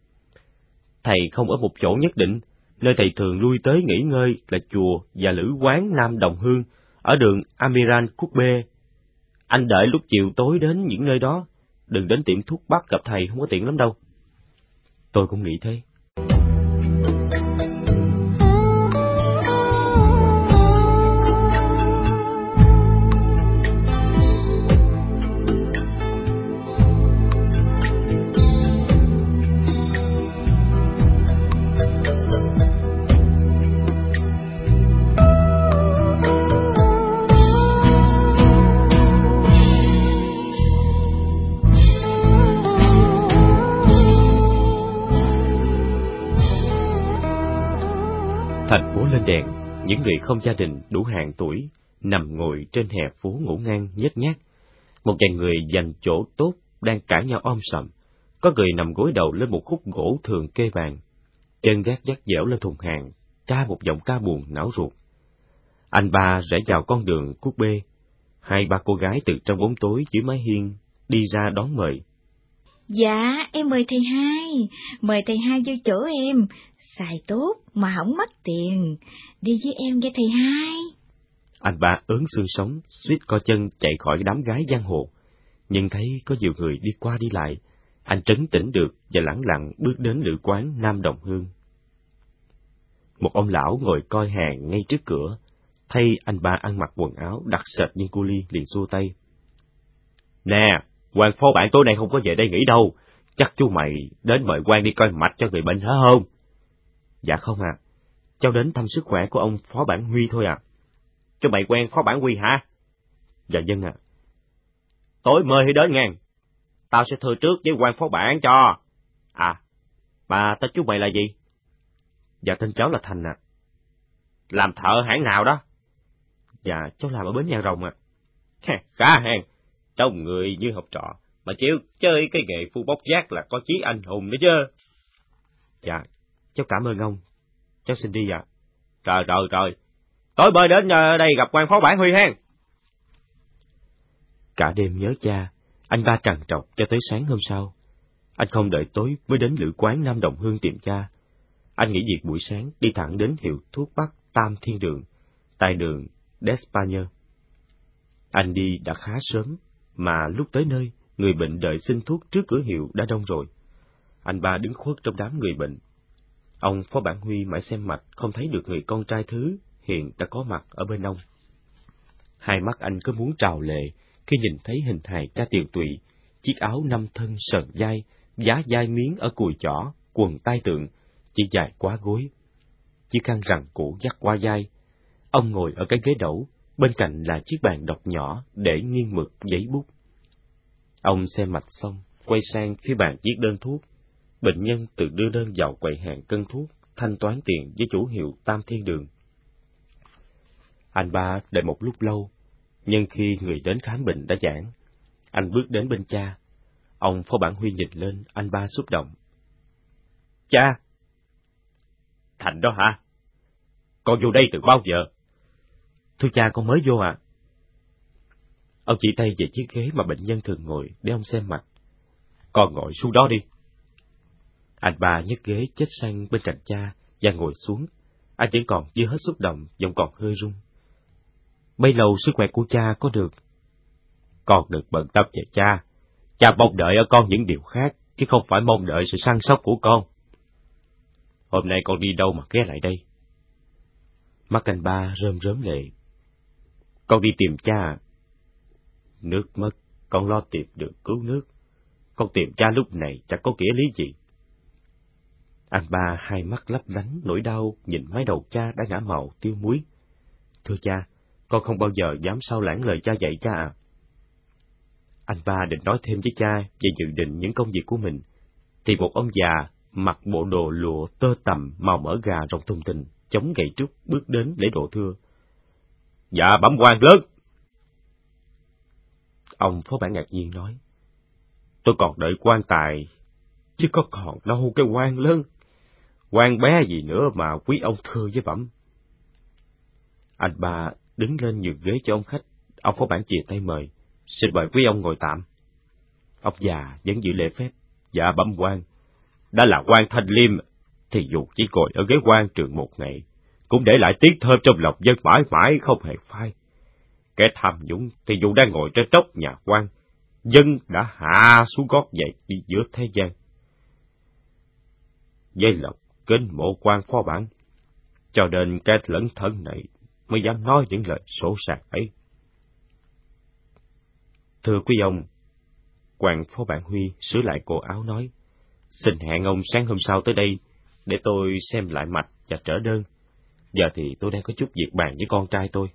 Thầy không ở một chỗ nhất định, nơi thầy thường lui tới nghỉ ngơi là chùa và lữ quán Nam Đồng Hương, ở đường Amiran Quốc Bê. Anh đợi lúc chiều tối đến những nơi đó, đừng đến tiệm thuốc bắc gặp thầy không có tiện lắm đâu. Tôi cũng nghĩ thế. Thành phố lên đèn, Những người không gia đình đủ hạn tuổi nằm ngồi trên hè phố ngủ ngang nhếch nhác. Một vài người dành chỗ tốt đang cãi nhau om sầm. Có người nằm gối đầu lên một khúc gỗ thường kê bàn. Chân gác dắt dẻo lên thùng hàng, ca một giọng ca buồn não ruột. Anh ba rẽ vào con đường cút bê. Hai ba cô gái từ trong bóng tối dưới mái hiên đi ra đón mời. Dạ, em mời thầy hai, mời thầy hai vô chỗ em, xài tốt mà không mất tiền, đi với em nghe thầy hai. Anh ba ớn xương sống, suýt co chân chạy khỏi đám gái giang hồ, nhưng thấy có nhiều người đi qua đi lại, anh trấn tĩnh được và lẳng lặng bước đến lữ quán Nam Đồng Hương. Một ông lão ngồi coi hàng ngay trước cửa, thay anh ba ăn mặc quần áo đặc sệt như cu ly liền xua tay. Nè, Quan phó bản tối nay không có về đây nghỉ đâu, chắc chú mày đến mời quan đi coi mạch cho người bệnh hả không? Dạ không à, cháu đến thăm sức khỏe của ông phó bản Huy thôi à. Cho mày quen phó bản Huy hả? Dạ vâng dân à. Tối mời thì đến ngang, tao sẽ thưa trước với quan phó bản cho. À, bà tên chú mày là gì? Dạ tên cháu là Thành à. Làm thợ hãng nào đó? Dạ, cháu làm ở bến nhà rồng ạ. À. Khá hèn, đông người như học trò, mà chịu chơi cái nghề phu bốc giác là có chí anh hùng nữa chứ. Dạ, cháu cảm ơn ông. Cháu xin đi ạ. Trời trời trời, tối bơi đến ờ, đây gặp quan phó bản Huy hen. Cả đêm nhớ cha, anh ba trằn trọc cho tới sáng hôm sau. Anh không đợi tối mới đến lữ quán Nam Đồng Hương tìm cha. Anh nghỉ việc buổi sáng đi thẳng đến hiệu thuốc bắc Tam Thiên Đường, tại đường Despagne. Anh đi đã khá sớm, mà lúc tới nơi, người bệnh đợi xin thuốc trước cửa hiệu đã đông rồi. Anh ba đứng khuất trong đám người bệnh. Ông Phó Bản Huy mãi xem mạch không thấy được người con trai thứ hiện đã có mặt ở bên ông. Hai mắt anh cứ muốn trào lệ khi nhìn thấy hình hài cha tiều tụy, chiếc áo năm thân sờn dai, giá dai miếng ở cùi chỏ, quần tai tượng, chỉ dài quá gối. Chiếc khăn rằng cũ dắt qua dai. Ông ngồi ở cái ghế đẩu, bên cạnh là chiếc bàn đọc nhỏ để nghiêng mực giấy bút. Ông xem mạch xong, quay sang phía bàn viết đơn thuốc. Bệnh nhân tự đưa đơn vào quầy hàng cân thuốc, thanh toán tiền với chủ hiệu Tam Thiên Đường. Anh ba đợi một lúc lâu, nhưng khi người đến khám bệnh đã giảng, anh bước đến bên cha. Ông Phó Bản Huy nhìn lên, anh ba xúc động. Cha! Thành đó hả? Con vô đây từ bao giờ? Thưa cha con mới vô ạ. À. Ông chỉ tay về chiếc ghế mà bệnh nhân thường ngồi để ông xem mặt. Con ngồi xuống đó đi. Anh ba nhấc ghế chết sang bên cạnh cha và ngồi xuống. Anh vẫn còn chưa hết xúc động, giọng còn hơi run. Bây lâu sức khỏe của cha có được? Con được bận tâm về cha. Cha mong đợi ở con những điều khác, chứ không phải mong đợi sự săn sóc của con. Hôm nay con đi đâu mà ghé lại đây? Mắt anh ba rơm rớm lệ. Con đi tìm cha. Nước mất, con lo tìm được cứu nước. Con tìm cha lúc này chẳng có nghĩa lý gì. Anh ba hai mắt lấp lánh nỗi đau nhìn mái đầu cha đã ngã màu tiêu muối. Thưa cha, con không bao giờ dám sao lãng lời cha dạy cha à. Anh ba định nói thêm với cha về dự định những công việc của mình, thì một ông già mặc bộ đồ lụa tơ tầm màu mỡ gà rộng thùng tình, chống gậy trúc bước đến lễ độ thưa. Dạ bẩm quan lớn. Ông phó bản ngạc nhiên nói, tôi còn đợi quan tài, chứ có còn đâu cái quan lớn. quan bé gì nữa mà quý ông thưa với bẩm. Anh ba đứng lên nhường ghế cho ông khách, ông phó bản chìa tay mời, xin mời quý ông ngồi tạm. Ông già vẫn giữ lễ phép, dạ bẩm quan, đã là quan thanh liêm, thì dù chỉ ngồi ở ghế quan trường một ngày, cũng để lại tiếc thơm trong lòng dân mãi mãi không hề phai. Kẻ tham nhũng thì dù đang ngồi trên tróc nhà quan, dân đã hạ xuống gót dậy giữa thế gian. Dây lộc kinh mộ quan phó bản, cho nên cái lẫn thân này mới dám nói những lời sổ sạc ấy. Thưa quý ông, quan phó bản Huy sửa lại cổ áo nói, xin hẹn ông sáng hôm sau tới đây để tôi xem lại mạch và trở đơn. Giờ thì tôi đang có chút việc bàn với con trai tôi.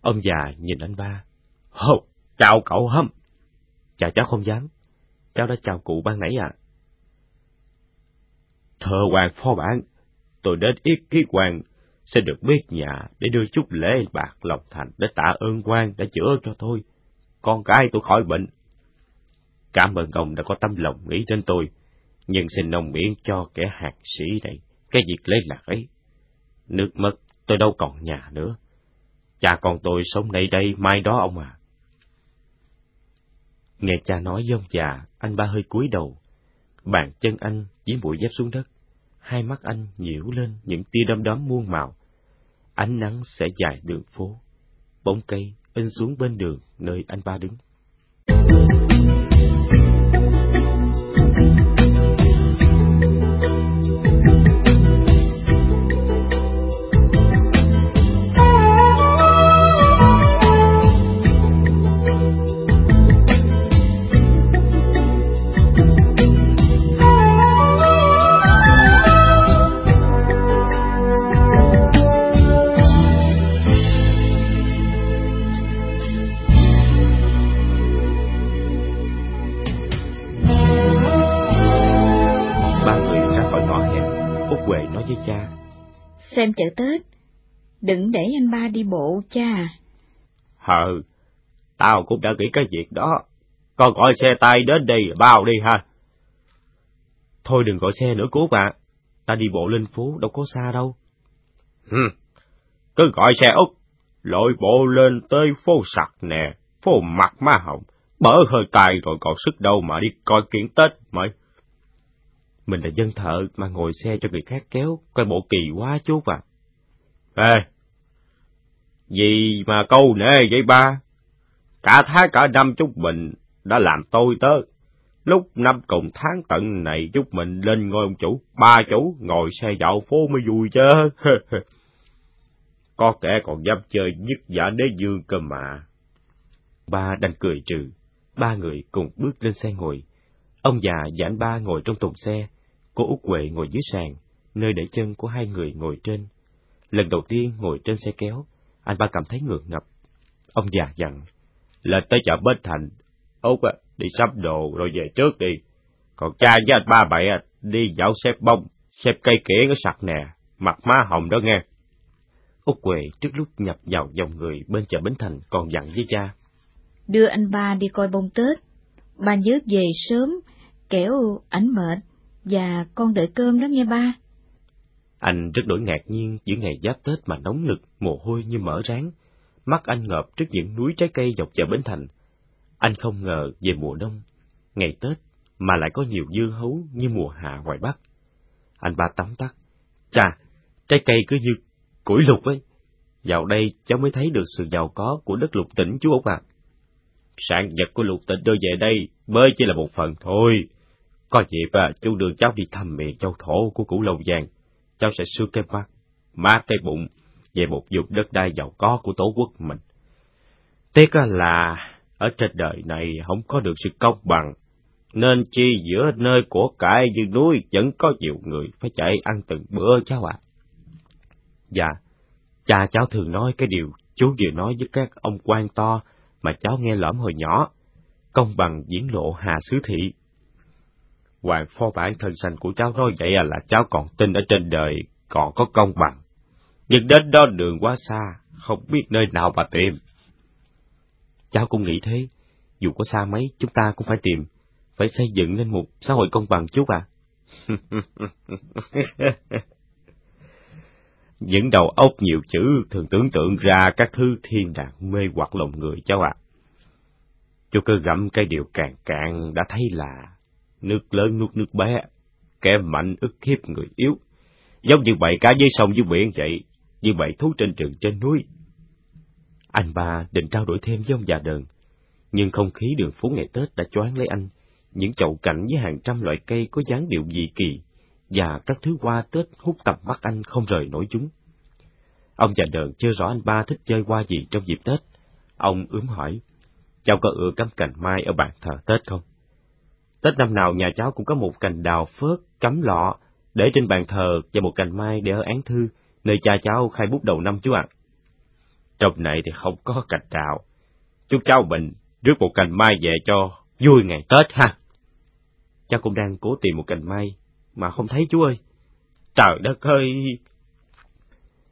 Ông già nhìn anh ba. Hô, chào cậu hâm. Chào cháu không dám. Cháu đã chào cụ ban nãy à. thờ hoàng phó bản, tôi đến ý ký quan, sẽ được biết nhà để đưa chút lễ bạc lòng thành để tạ ơn quan đã chữa cho tôi. Con cái tôi khỏi bệnh. Cảm ơn ông đã có tâm lòng nghĩ đến tôi, nhưng xin ông miễn cho kẻ hạt sĩ này cái việc lấy lạc ấy. Nước mất, tôi đâu còn nhà nữa. Cha con tôi sống nay đây mai đó ông à. Nghe cha nói với ông già, anh ba hơi cúi đầu. Bàn chân anh dí bụi dép xuống đất. Hai mắt anh nhiễu lên những tia đom đóm muôn màu. Ánh nắng sẽ dài đường phố. Bóng cây in xuống bên đường nơi anh ba đứng. Chợ Tết. Đừng để anh ba đi bộ cha. Hờ, tao cũng đã nghĩ cái việc đó. Con gọi xe tay đến đây bao đi ha. Thôi đừng gọi xe nữa cố bà, Ta đi bộ lên phố đâu có xa đâu. Hừm, cứ gọi xe út, lội bộ lên tới phố sặc nè, phố mặt má hồng, bở hơi tài rồi còn sức đâu mà đi coi kiện Tết mày. Mình là dân thợ mà ngồi xe cho người khác kéo, coi bộ kỳ quá chút à. Ê, gì mà câu nệ vậy ba? Cả tháng cả năm chúng mình đã làm tôi tớ. Lúc năm cùng tháng tận này chúng mình lên ngôi ông chủ, ba chủ ngồi xe dạo phố mới vui chứ. Có kẻ còn dám chơi nhất giả đế dương cơ mà. Ba đành cười trừ, ba người cùng bước lên xe ngồi. Ông già và anh ba ngồi trong thùng xe, Cô Út Huệ ngồi dưới sàn, nơi để chân của hai người ngồi trên. Lần đầu tiên ngồi trên xe kéo, anh ba cảm thấy ngượng ngập. Ông già dặn, là tới chợ Bến Thành, Út à, đi sắp đồ rồi về trước đi. Còn cha với anh ba bậy à, đi dạo xếp bông, xếp cây kiển ở sạc nè, mặt má hồng đó nghe. Út Quệ trước lúc nhập vào dòng người bên chợ Bến Thành còn dặn với cha. Đưa anh ba đi coi bông Tết, ba nhớ về sớm, kẻo ảnh mệt và con đợi cơm đó nghe ba. Anh rất đổi ngạc nhiên giữa ngày giáp Tết mà nóng nực, mồ hôi như mở ráng. Mắt anh ngợp trước những núi trái cây dọc chợ Bến Thành. Anh không ngờ về mùa đông, ngày Tết mà lại có nhiều dưa hấu như mùa hạ ngoài Bắc. Anh ba tắm tắt. Chà, trái cây cứ như củi lục ấy. vào đây cháu mới thấy được sự giàu có của đất lục tỉnh chú Úc à. Sản vật của lục tỉnh đưa về đây mới chỉ là một phần thôi. Có dịp à, chú đưa cháu đi thăm miền châu thổ của củ lâu vàng, cháu sẽ sướng cái mắt, má cái bụng về một vùng đất đai giàu có của tổ quốc mình. Tiếc là ở trên đời này không có được sự công bằng, Nên chi giữa nơi của cải như núi vẫn có nhiều người phải chạy ăn từng bữa cháu ạ. Dạ, cha cháu thường nói cái điều chú vừa nói với các ông quan to mà cháu nghe lõm hồi nhỏ. Công bằng diễn lộ hà sứ thị. Hoàng phó bản thân sanh của cháu nói vậy à là cháu còn tin ở trên đời còn có công bằng. Nhưng đến đó đường quá xa, không biết nơi nào mà tìm. Cháu cũng nghĩ thế, dù có xa mấy chúng ta cũng phải tìm, phải xây dựng nên một xã hội công bằng chút à. Những đầu óc nhiều chữ thường tưởng tượng ra các thứ thiên đàng mê hoặc lòng người cháu ạ. À. Chú cứ gặm cái điều càng càng đã thấy là nước lớn nuốt nước bé, kẻ mạnh ức hiếp người yếu. Giống như bầy cá dưới sông dưới biển vậy, như bầy thú trên rừng trên núi. Anh ba định trao đổi thêm với ông già đờn, nhưng không khí đường phố ngày Tết đã choáng lấy anh. Những chậu cảnh với hàng trăm loại cây có dáng điệu dị kỳ, và các thứ hoa Tết hút tầm mắt anh không rời nổi chúng. Ông già đờn chưa rõ anh ba thích chơi hoa gì trong dịp Tết. Ông ướm hỏi, cháu có ưa cắm cành mai ở bàn thờ Tết không? Tết năm nào nhà cháu cũng có một cành đào phớt, cắm lọ, để trên bàn thờ và một cành mai để ở án thư, nơi cha cháu khai bút đầu năm chú ạ. Trong này thì không có cành đào. Chú cháu mình rước một cành mai về cho vui ngày Tết ha. Cháu cũng đang cố tìm một cành mai, mà không thấy chú ơi. Trời đất ơi!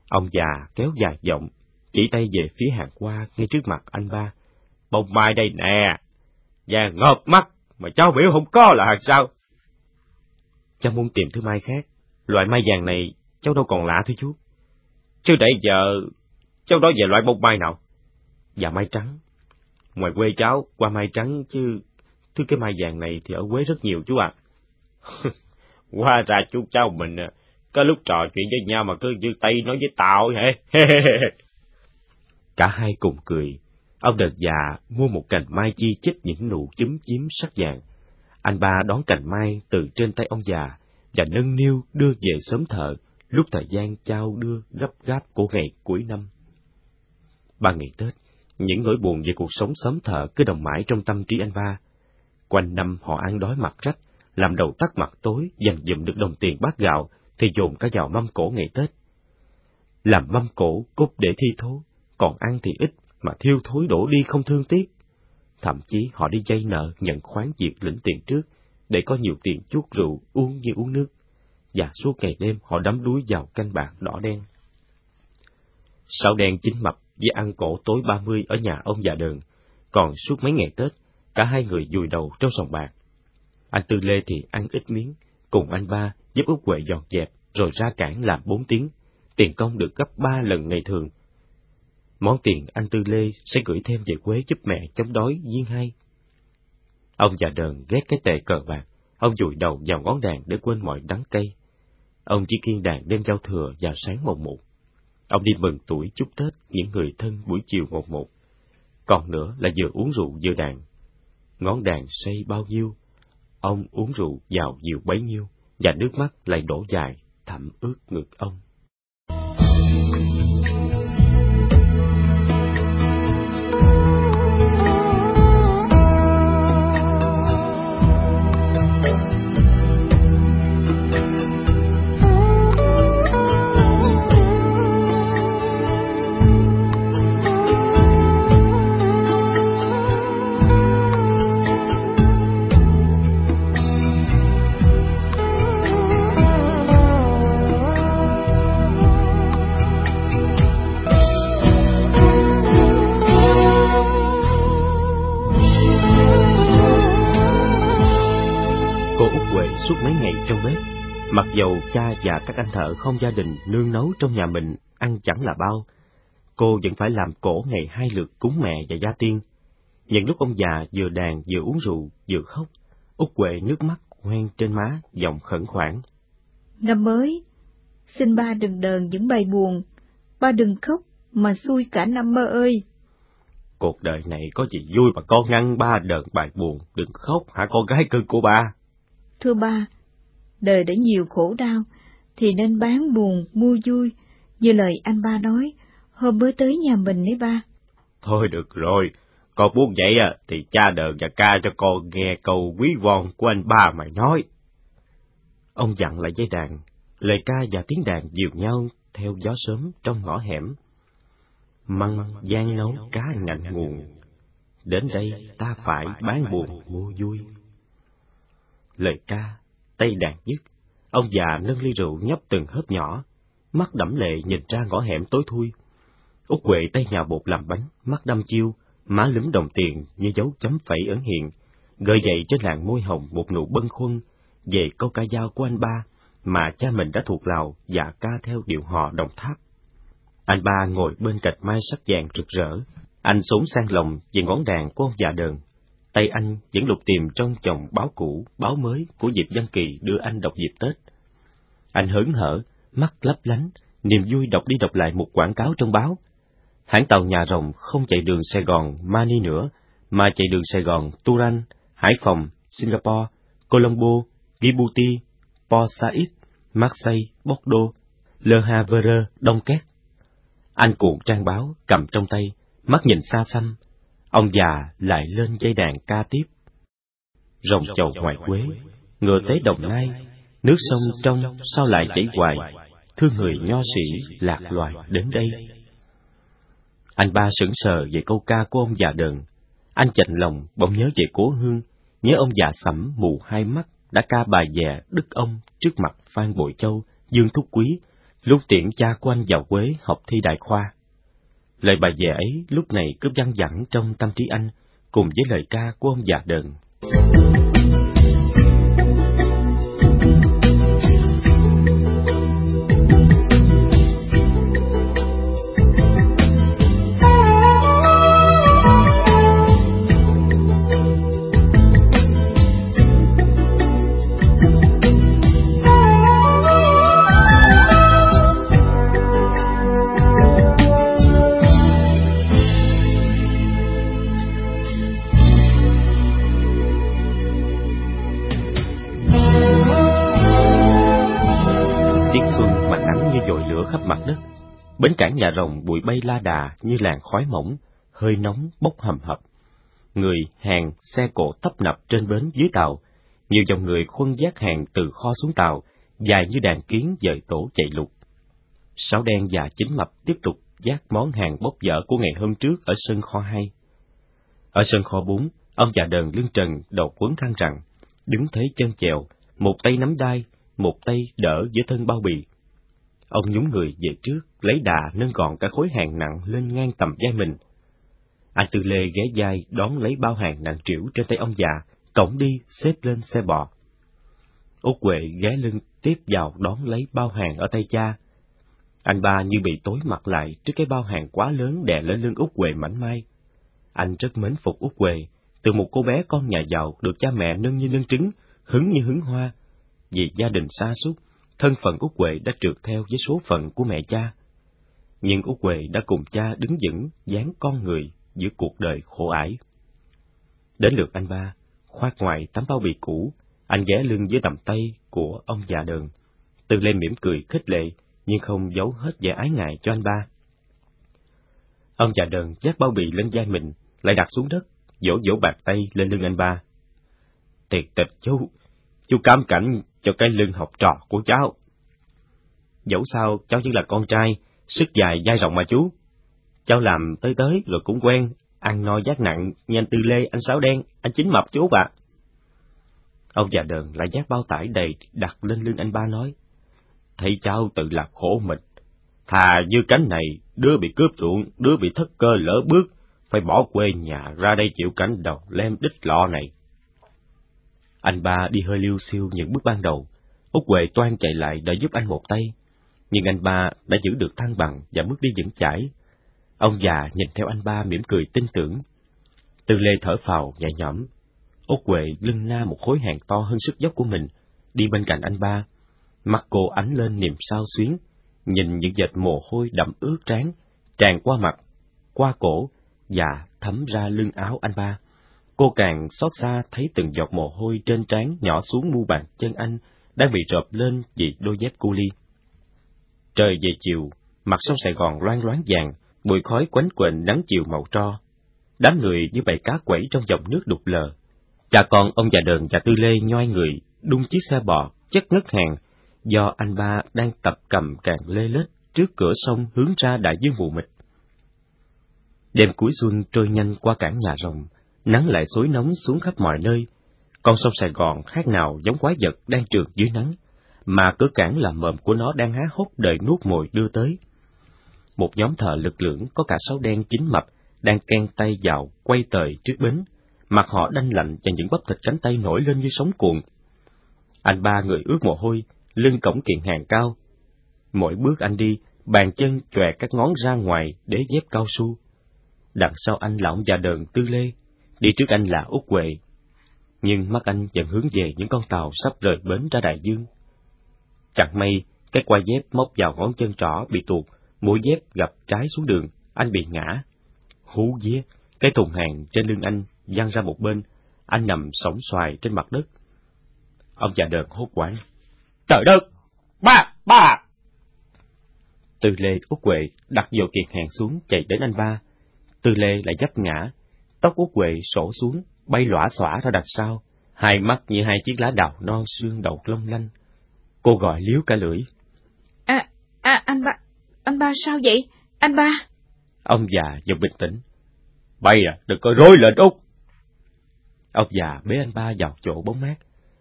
Ông già kéo dài giọng, chỉ tay về phía hàng qua ngay trước mặt anh ba. Bông mai đây nè, và ngợp mắt, mà cháu biểu không có là hạt sao? Cháu muốn tìm thứ mai khác, loại mai vàng này cháu đâu còn lạ thưa chú. Chứ để giờ, cháu nói về loại bông mai nào? Dạ mai trắng. Ngoài quê cháu, qua mai trắng chứ, thứ cái mai vàng này thì ở quê rất nhiều chú ạ. À. Qua ra chú cháu mình có lúc trò chuyện với nhau mà cứ như tay nói với tao vậy. Cả hai cùng cười. Ông đợt già mua một cành mai chi chích những nụ chúm chím sắc vàng. Anh ba đón cành mai từ trên tay ông già và nâng niu đưa về sớm thợ lúc thời gian trao đưa gấp gáp của ngày cuối năm. Ba ngày Tết, những nỗi buồn về cuộc sống sớm thợ cứ đồng mãi trong tâm trí anh ba. Quanh năm họ ăn đói mặt rách, làm đầu tắt mặt tối, dành dụm được đồng tiền bát gạo, thì dồn cả vào mâm cổ ngày Tết. Làm mâm cổ cốt để thi thố, còn ăn thì ít mà thiêu thối đổ đi không thương tiếc. Thậm chí họ đi dây nợ nhận khoán việc lĩnh tiền trước, để có nhiều tiền chuốt rượu uống như uống nước, và suốt ngày đêm họ đắm đuối vào canh bạc đỏ đen. Sáu đen chính mập với ăn cổ tối ba mươi ở nhà ông già đờn, còn suốt mấy ngày Tết, cả hai người dùi đầu trong sòng bạc. Anh Tư Lê thì ăn ít miếng, cùng anh ba giúp Út Huệ dọn dẹp, rồi ra cảng làm bốn tiếng, tiền công được gấp ba lần ngày thường. Món tiền anh Tư Lê sẽ gửi thêm về quê giúp mẹ chống đói viên hai. Ông già đờn ghét cái tệ cờ bạc, ông vùi đầu vào ngón đàn để quên mọi đắng cay. Ông chỉ kiên đàn đêm giao thừa và sáng mồng một. Ông đi mừng tuổi chúc Tết những người thân buổi chiều một một. Còn nữa là vừa uống rượu vừa đàn. Ngón đàn say bao nhiêu, ông uống rượu vào nhiều bấy nhiêu và nước mắt lại đổ dài, thẩm ướt ngực ông. Các anh thợ không gia đình nương nấu trong nhà mình ăn chẳng là bao, cô vẫn phải làm cổ ngày hai lượt cúng mẹ và gia tiên. Những lúc ông già vừa đàn vừa uống rượu vừa khóc, út quệ nước mắt hoen trên má, giọng khẩn khoản. Năm mới, xin ba đừng đờn những bài buồn, ba đừng khóc mà xui cả năm mơ ơi. Cuộc đời này có gì vui mà con ngăn ba đờn bài buồn, đừng khóc hả con gái cưng của ba. Thưa ba, đời đã nhiều khổ đau, thì nên bán buồn mua vui, như lời anh ba nói, hôm mới tới nhà mình đấy ba. Thôi được rồi, Con muốn vậy à, thì cha đờn và ca cho con nghe câu quý vòn của anh ba mày nói. Ông dặn lại dây đàn, lời ca và tiếng đàn dìu nhau theo gió sớm trong ngõ hẻm. Măng gian nấu cá ngạnh nguồn, đến đây ta phải bán buồn mua vui. Lời ca, tay đàn dứt, ông già nâng ly rượu nhấp từng hớp nhỏ, mắt đẫm lệ nhìn ra ngõ hẻm tối thui. Út Quệ tay nhào bột làm bánh, mắt đăm chiêu, má lúm đồng tiền như dấu chấm phẩy ẩn hiện, gợi dậy trên làn môi hồng một nụ bâng khuâng về câu ca dao của anh ba mà cha mình đã thuộc lào và ca theo điệu hò đồng tháp. Anh ba ngồi bên cạnh mai sắc vàng rực rỡ, anh xốn sang lòng về ngón đàn của ông già đờn. Tay anh vẫn lục tìm trong chồng báo cũ, báo mới của dịp dân Kỳ đưa anh đọc dịp Tết. Anh hớn hở, mắt lấp lánh, niềm vui đọc đi đọc lại một quảng cáo trong báo. Hãng tàu nhà rồng không chạy đường Sài Gòn, Mani nữa, mà chạy đường Sài Gòn, Turan, Hải Phòng, Singapore, Colombo, Djibouti, Port Said, Marseille, Bordeaux, Le Havre, Đông Két. Anh cuộn trang báo, cầm trong tay, mắt nhìn xa xăm. Ông già lại lên dây đàn ca tiếp. Rồng chầu ngoại quế, ngựa tế đồng nai, nước sông trong sao lại chảy hoài, thương người nho sĩ lạc loài đến đây. Anh ba sững sờ về câu ca của ông già đờn. Anh chạnh lòng bỗng nhớ về cố hương, nhớ ông già sẫm mù hai mắt đã ca bài dè đức ông trước mặt Phan Bội Châu, Dương Thúc Quý, lúc tiễn cha của anh vào Quế học thi đại khoa. Lời bài dè ấy lúc này cứ văng vẳng trong tâm trí anh, cùng với lời ca của ông già đờn. Nhà rồng bụi bay la đà như làn khói mỏng, hơi nóng bốc hầm hập. Người, hàng, xe cộ tấp nập trên bến dưới tàu, nhiều dòng người khuân giác hàng từ kho xuống tàu, dài như đàn kiến dời tổ chạy lục. Sáu đen và chính mập tiếp tục giác món hàng bốc dở của ngày hôm trước ở sân kho hai. Ở sân kho bốn, ông già đờn lưng trần đầu quấn khăn rằng, đứng thế chân chèo, một tay nắm đai, một tay đỡ giữa thân bao bì, Ông nhún người về trước, lấy đà nâng gọn cả khối hàng nặng lên ngang tầm vai mình. Anh Tư Lê ghé vai đón lấy bao hàng nặng trĩu trên tay ông già, cổng đi xếp lên xe bò. Út Quệ ghé lưng tiếp vào đón lấy bao hàng ở tay cha. Anh ba như bị tối mặt lại trước cái bao hàng quá lớn đè lên lưng Út Quệ mảnh mai. Anh rất mến phục Út Quệ, từ một cô bé con nhà giàu được cha mẹ nâng như nâng trứng, hứng như hứng hoa. Vì gia đình xa xúc, thân phận Út Huệ đã trượt theo với số phận của mẹ cha. Nhưng Út Huệ đã cùng cha đứng vững, dáng con người giữa cuộc đời khổ ải. Đến lượt anh ba, khoác ngoài tấm bao bì cũ, anh ghé lưng dưới tầm tay của ông già đờn. Từ lên mỉm cười khích lệ, nhưng không giấu hết vẻ ái ngại cho anh ba. Ông già đờn chát bao bì lên vai mình, lại đặt xuống đất, vỗ vỗ bạc tay lên lưng anh ba. Tiệt tịch chú, chú cam cảnh cho cái lưng học trò của cháu. Dẫu sao, cháu chỉ là con trai, sức dài dai rộng mà chú. Cháu làm tới tới rồi cũng quen, ăn no giác nặng như anh Tư Lê, anh Sáu Đen, anh Chính Mập chú bà. Ông già đờn lại giác bao tải đầy đặt lên lưng anh ba nói, thấy cháu tự làm khổ mình. Thà như cánh này, đứa bị cướp ruộng, đứa bị thất cơ lỡ bước, phải bỏ quê nhà ra đây chịu cảnh đầu lem đích lọ này. Anh ba đi hơi liêu siêu những bước ban đầu, Út Huệ toan chạy lại đợi giúp anh một tay, nhưng anh ba đã giữ được thăng bằng và bước đi vững chãi. Ông già nhìn theo anh ba mỉm cười tin tưởng. Tư Lê thở phào nhẹ nhõm. Út Huệ lưng la một khối hàng to hơn sức dốc của mình, đi bên cạnh anh ba. Mặt cô ánh lên niềm sao xuyến, nhìn những vệt mồ hôi đậm ướt trán, tràn qua mặt, qua cổ và thấm ra lưng áo anh ba. Cô càng xót xa thấy từng giọt mồ hôi trên trán nhỏ xuống mu bàn chân anh, đang bị rộp lên vì đôi dép cu ly. Trời về chiều, mặt sông Sài Gòn loang loáng vàng, bụi khói quánh quện nắng chiều màu tro. đám người như bầy cá quẩy trong dòng nước đục lờ. Cha con ông già đờn và tư lê nhoai người, đung chiếc xe bò, chất ngất hàng, do anh ba đang tập cầm càng lê lết trước cửa sông hướng ra đại dương mù mịt. Đêm cuối xuân trôi nhanh qua cảng nhà rồng, nắng lại xối nóng xuống khắp mọi nơi. Con sông Sài Gòn khác nào giống quái vật đang trượt dưới nắng, mà cửa cảng là mầm của nó đang há hốc đợi nuốt mồi đưa tới. Một nhóm thợ lực lưỡng có cả sáu đen chín mập đang ken tay vào quay tời trước bến, mặt họ đanh lạnh và những bắp thịt cánh tay nổi lên như sóng cuộn. Anh ba người ướt mồ hôi, lưng cổng kiện hàng cao. Mỗi bước anh đi, bàn chân chòe các ngón ra ngoài để dép cao su. Đằng sau anh là ông già đờn tư lê, đi trước anh là út quệ. Nhưng mắt anh vẫn hướng về những con tàu sắp rời bến ra đại dương. Chẳng may, cái qua dép móc vào ngón chân trỏ bị tuột, mũi dép gặp trái xuống đường, anh bị ngã. Hú vía, cái thùng hàng trên lưng anh văng ra một bên, anh nằm sóng xoài trên mặt đất. Ông già đờn hốt quảng. Trời đất! Ba! Ba! Tư Lê út Quệ đặt dồ kiệt hàng xuống chạy đến anh ba. Tư Lê lại dấp ngã, tóc út Quệ sổ xuống, bay lỏa xỏa ra đằng sau, hai mắt như hai chiếc lá đào non xương đầu long lanh. Cô gọi liếu cả lưỡi. À, à, anh ba, anh ba sao vậy? Anh ba! Ông già giọng bình tĩnh. Bay à, đừng có rối lên út. Ông già bế anh ba vào chỗ bóng mát.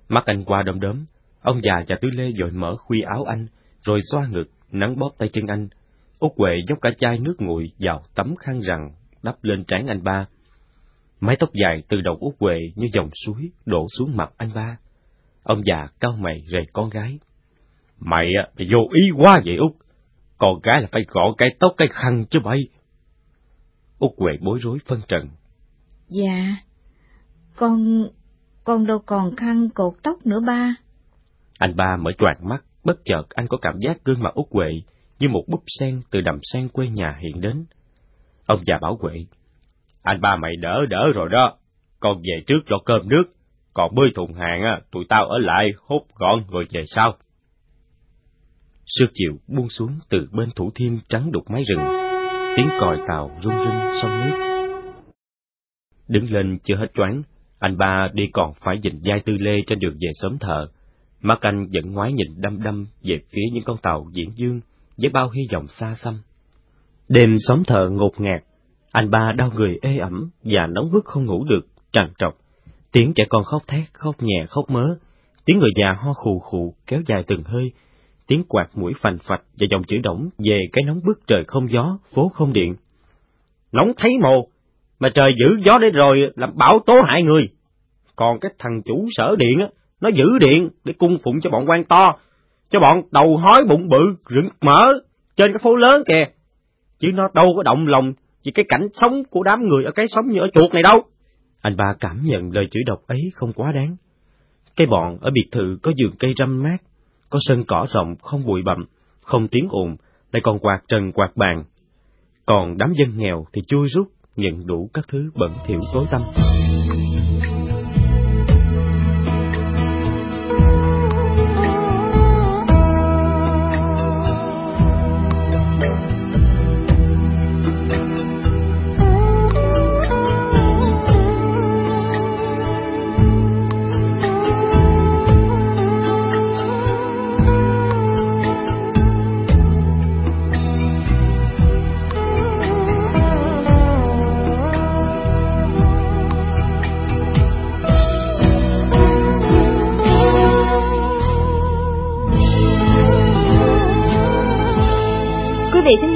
Mắt anh qua đom đóm, ông già và Tư Lê dội mở khuy áo anh, rồi xoa ngực, nắng bóp tay chân anh. Út Huệ dốc cả chai nước nguội vào tấm khăn rằng đắp lên trán anh ba. Mái tóc dài từ đầu Út Huệ như dòng suối đổ xuống mặt anh ba. Ông già cau mày rầy con gái. Mày á, vô ý quá vậy Út. Con gái là phải gõ cái tóc cái khăn chứ bay. Út Huệ bối rối phân trần. Dạ, con... con đâu còn khăn cột tóc nữa ba. Anh ba mở choàng mắt, bất chợt anh có cảm giác gương mặt Út Huệ như một búp sen từ đầm sen quê nhà hiện đến. Ông già bảo Huệ, anh ba mày đỡ đỡ rồi đó, con về trước cho cơm nước, còn bơi thùng hàng á, tụi tao ở lại hốt gọn rồi về sau. Sương chiều buông xuống từ bên thủ thiêm trắng đục mái rừng, tiếng còi tàu rung rinh sông nước. Đứng lên chưa hết choáng, anh ba đi còn phải dình dai tư lê trên đường về sớm thợ. Mắt anh vẫn ngoái nhìn đăm đăm về phía những con tàu diễn dương với bao hy vọng xa xăm. Đêm sớm thợ ngột ngạt, anh ba đau người ê ẩm và nóng bức không ngủ được, trằn trọc. Tiếng trẻ con khóc thét, khóc nhẹ, khóc mớ, tiếng người già ho khù khụ kéo dài từng hơi, tiếng quạt mũi phành phạch và dòng chữ đổng về cái nóng bức trời không gió, phố không điện. Nóng thấy mồ, mà trời giữ gió để rồi làm bão tố hại người. Còn cái thằng chủ sở điện á, nó giữ điện để cung phụng cho bọn quan to, cho bọn đầu hói bụng bự, rừng mỡ trên cái phố lớn kìa. Chứ nó đâu có động lòng vì cái cảnh sống của đám người ở cái sống như ở chuột này đâu. Anh ba cảm nhận lời chữ độc ấy không quá đáng. Cái bọn ở biệt thự có giường cây râm mát, có sân cỏ rộng không bụi bặm, không tiếng ồn, lại còn quạt trần quạt bàn. Còn đám dân nghèo thì chui rút, nhận đủ các thứ bẩn thỉu tối tăm.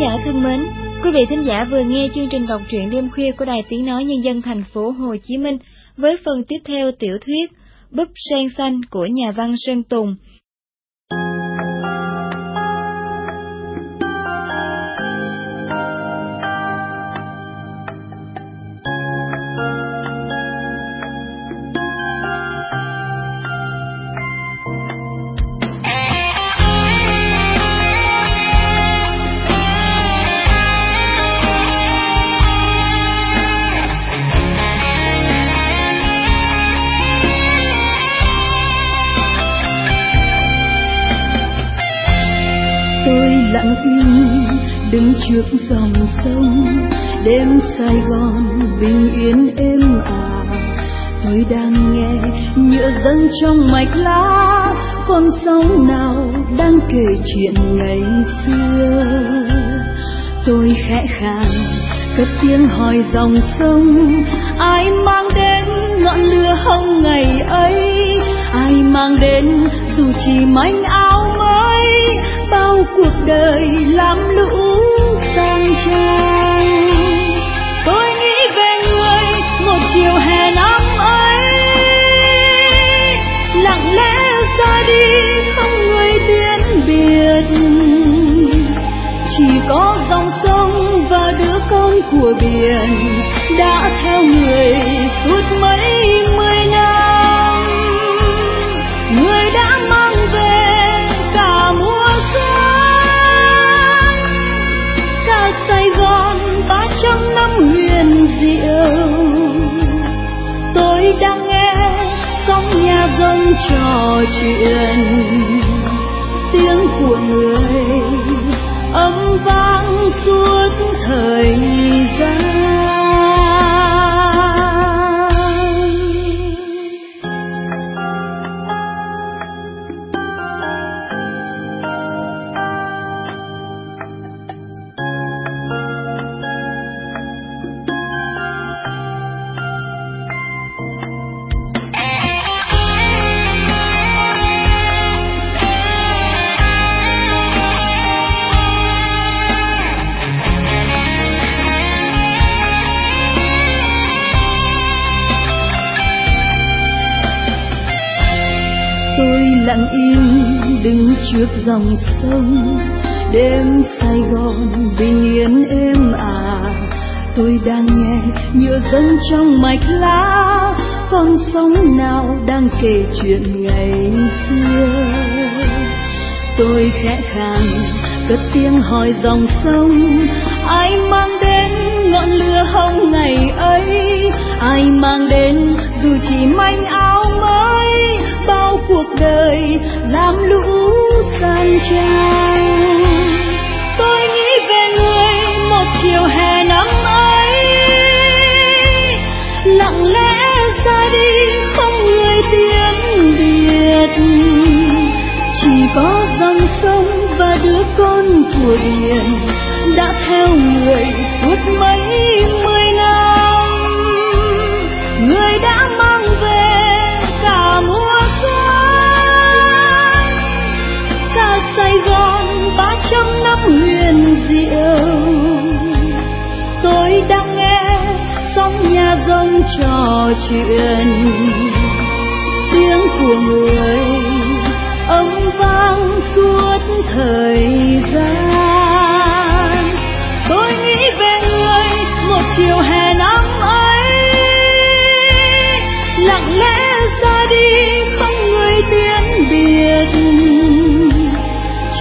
Giả thân mến, quý vị thính giả vừa nghe chương trình đọc truyện đêm khuya của Đài Tiếng Nói Nhân dân thành phố Hồ Chí Minh với phần tiếp theo tiểu thuyết Búp sen xanh của nhà văn Sơn Tùng. Trước dòng sông, đêm sài gòn bình yên êm ả. Tôi đang nghe nhựa dâng trong mạch lá, con sông nào đang kể chuyện ngày xưa. Tôi khẽ khàng, cất tiếng hỏi dòng sông, ai mang đến ngọn lửa hồng ngày ấy? Ai mang đến dù chỉ manh áo mới? Bao cuộc đời làm lũ sang trang. Tôi nghĩ về người một chiều hè năm ấy. Lặng lẽ ra đi, không người tiến biệt. Chỉ có dòng sông và đứa con của biển đã theo người suốt mấy mươi trò chuyện. Tiếng của người trong mạch lá, con sóng nào đang kể chuyện ngày xưa. Tôi khẽ khàng, cất tiếng hỏi dòng sông, ai mang đến ngọn lửa hồng ngày ấy? Ai mang đến dù chỉ manh áo mới, bao cuộc đời làm lũ sang trang tôi nghĩ về người một chiều hè năm ấy biệt chỉ có dòng sông và đứa con của biển đã theo người suốt mấy mươi năm. Người đã mang về cả mùa xuân, cả sài gòn ba trăm năm huyền diệu. Tôi đang nghe sóng nhà rông trò chuyện tiếng của người. Ông vang suốt thời gian. Tôi nghĩ về người, một chiều hè năm ấy. Lặng lẽ ra đi, không người tiến biệt.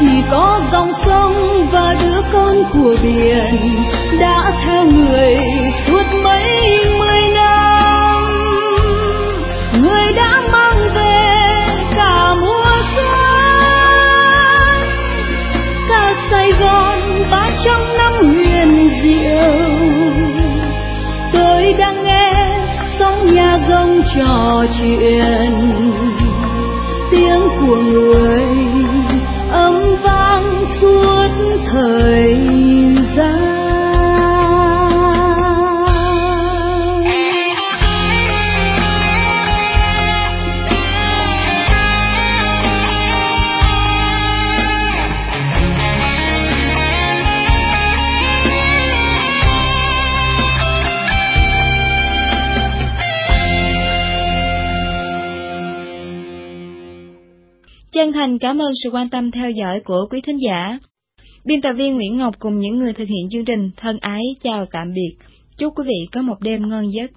Chỉ có dòng sông và đứa con của biển đã theo người suốt mấy trò chuyện. Tiếng của người âm vang suốt thời thành cảm ơn sự quan tâm theo dõi của quý thính giả. Biên tập viên Nguyễn Ngọc cùng những người thực hiện chương trình thân ái chào tạm biệt. Chúc quý vị có một đêm ngon giấc.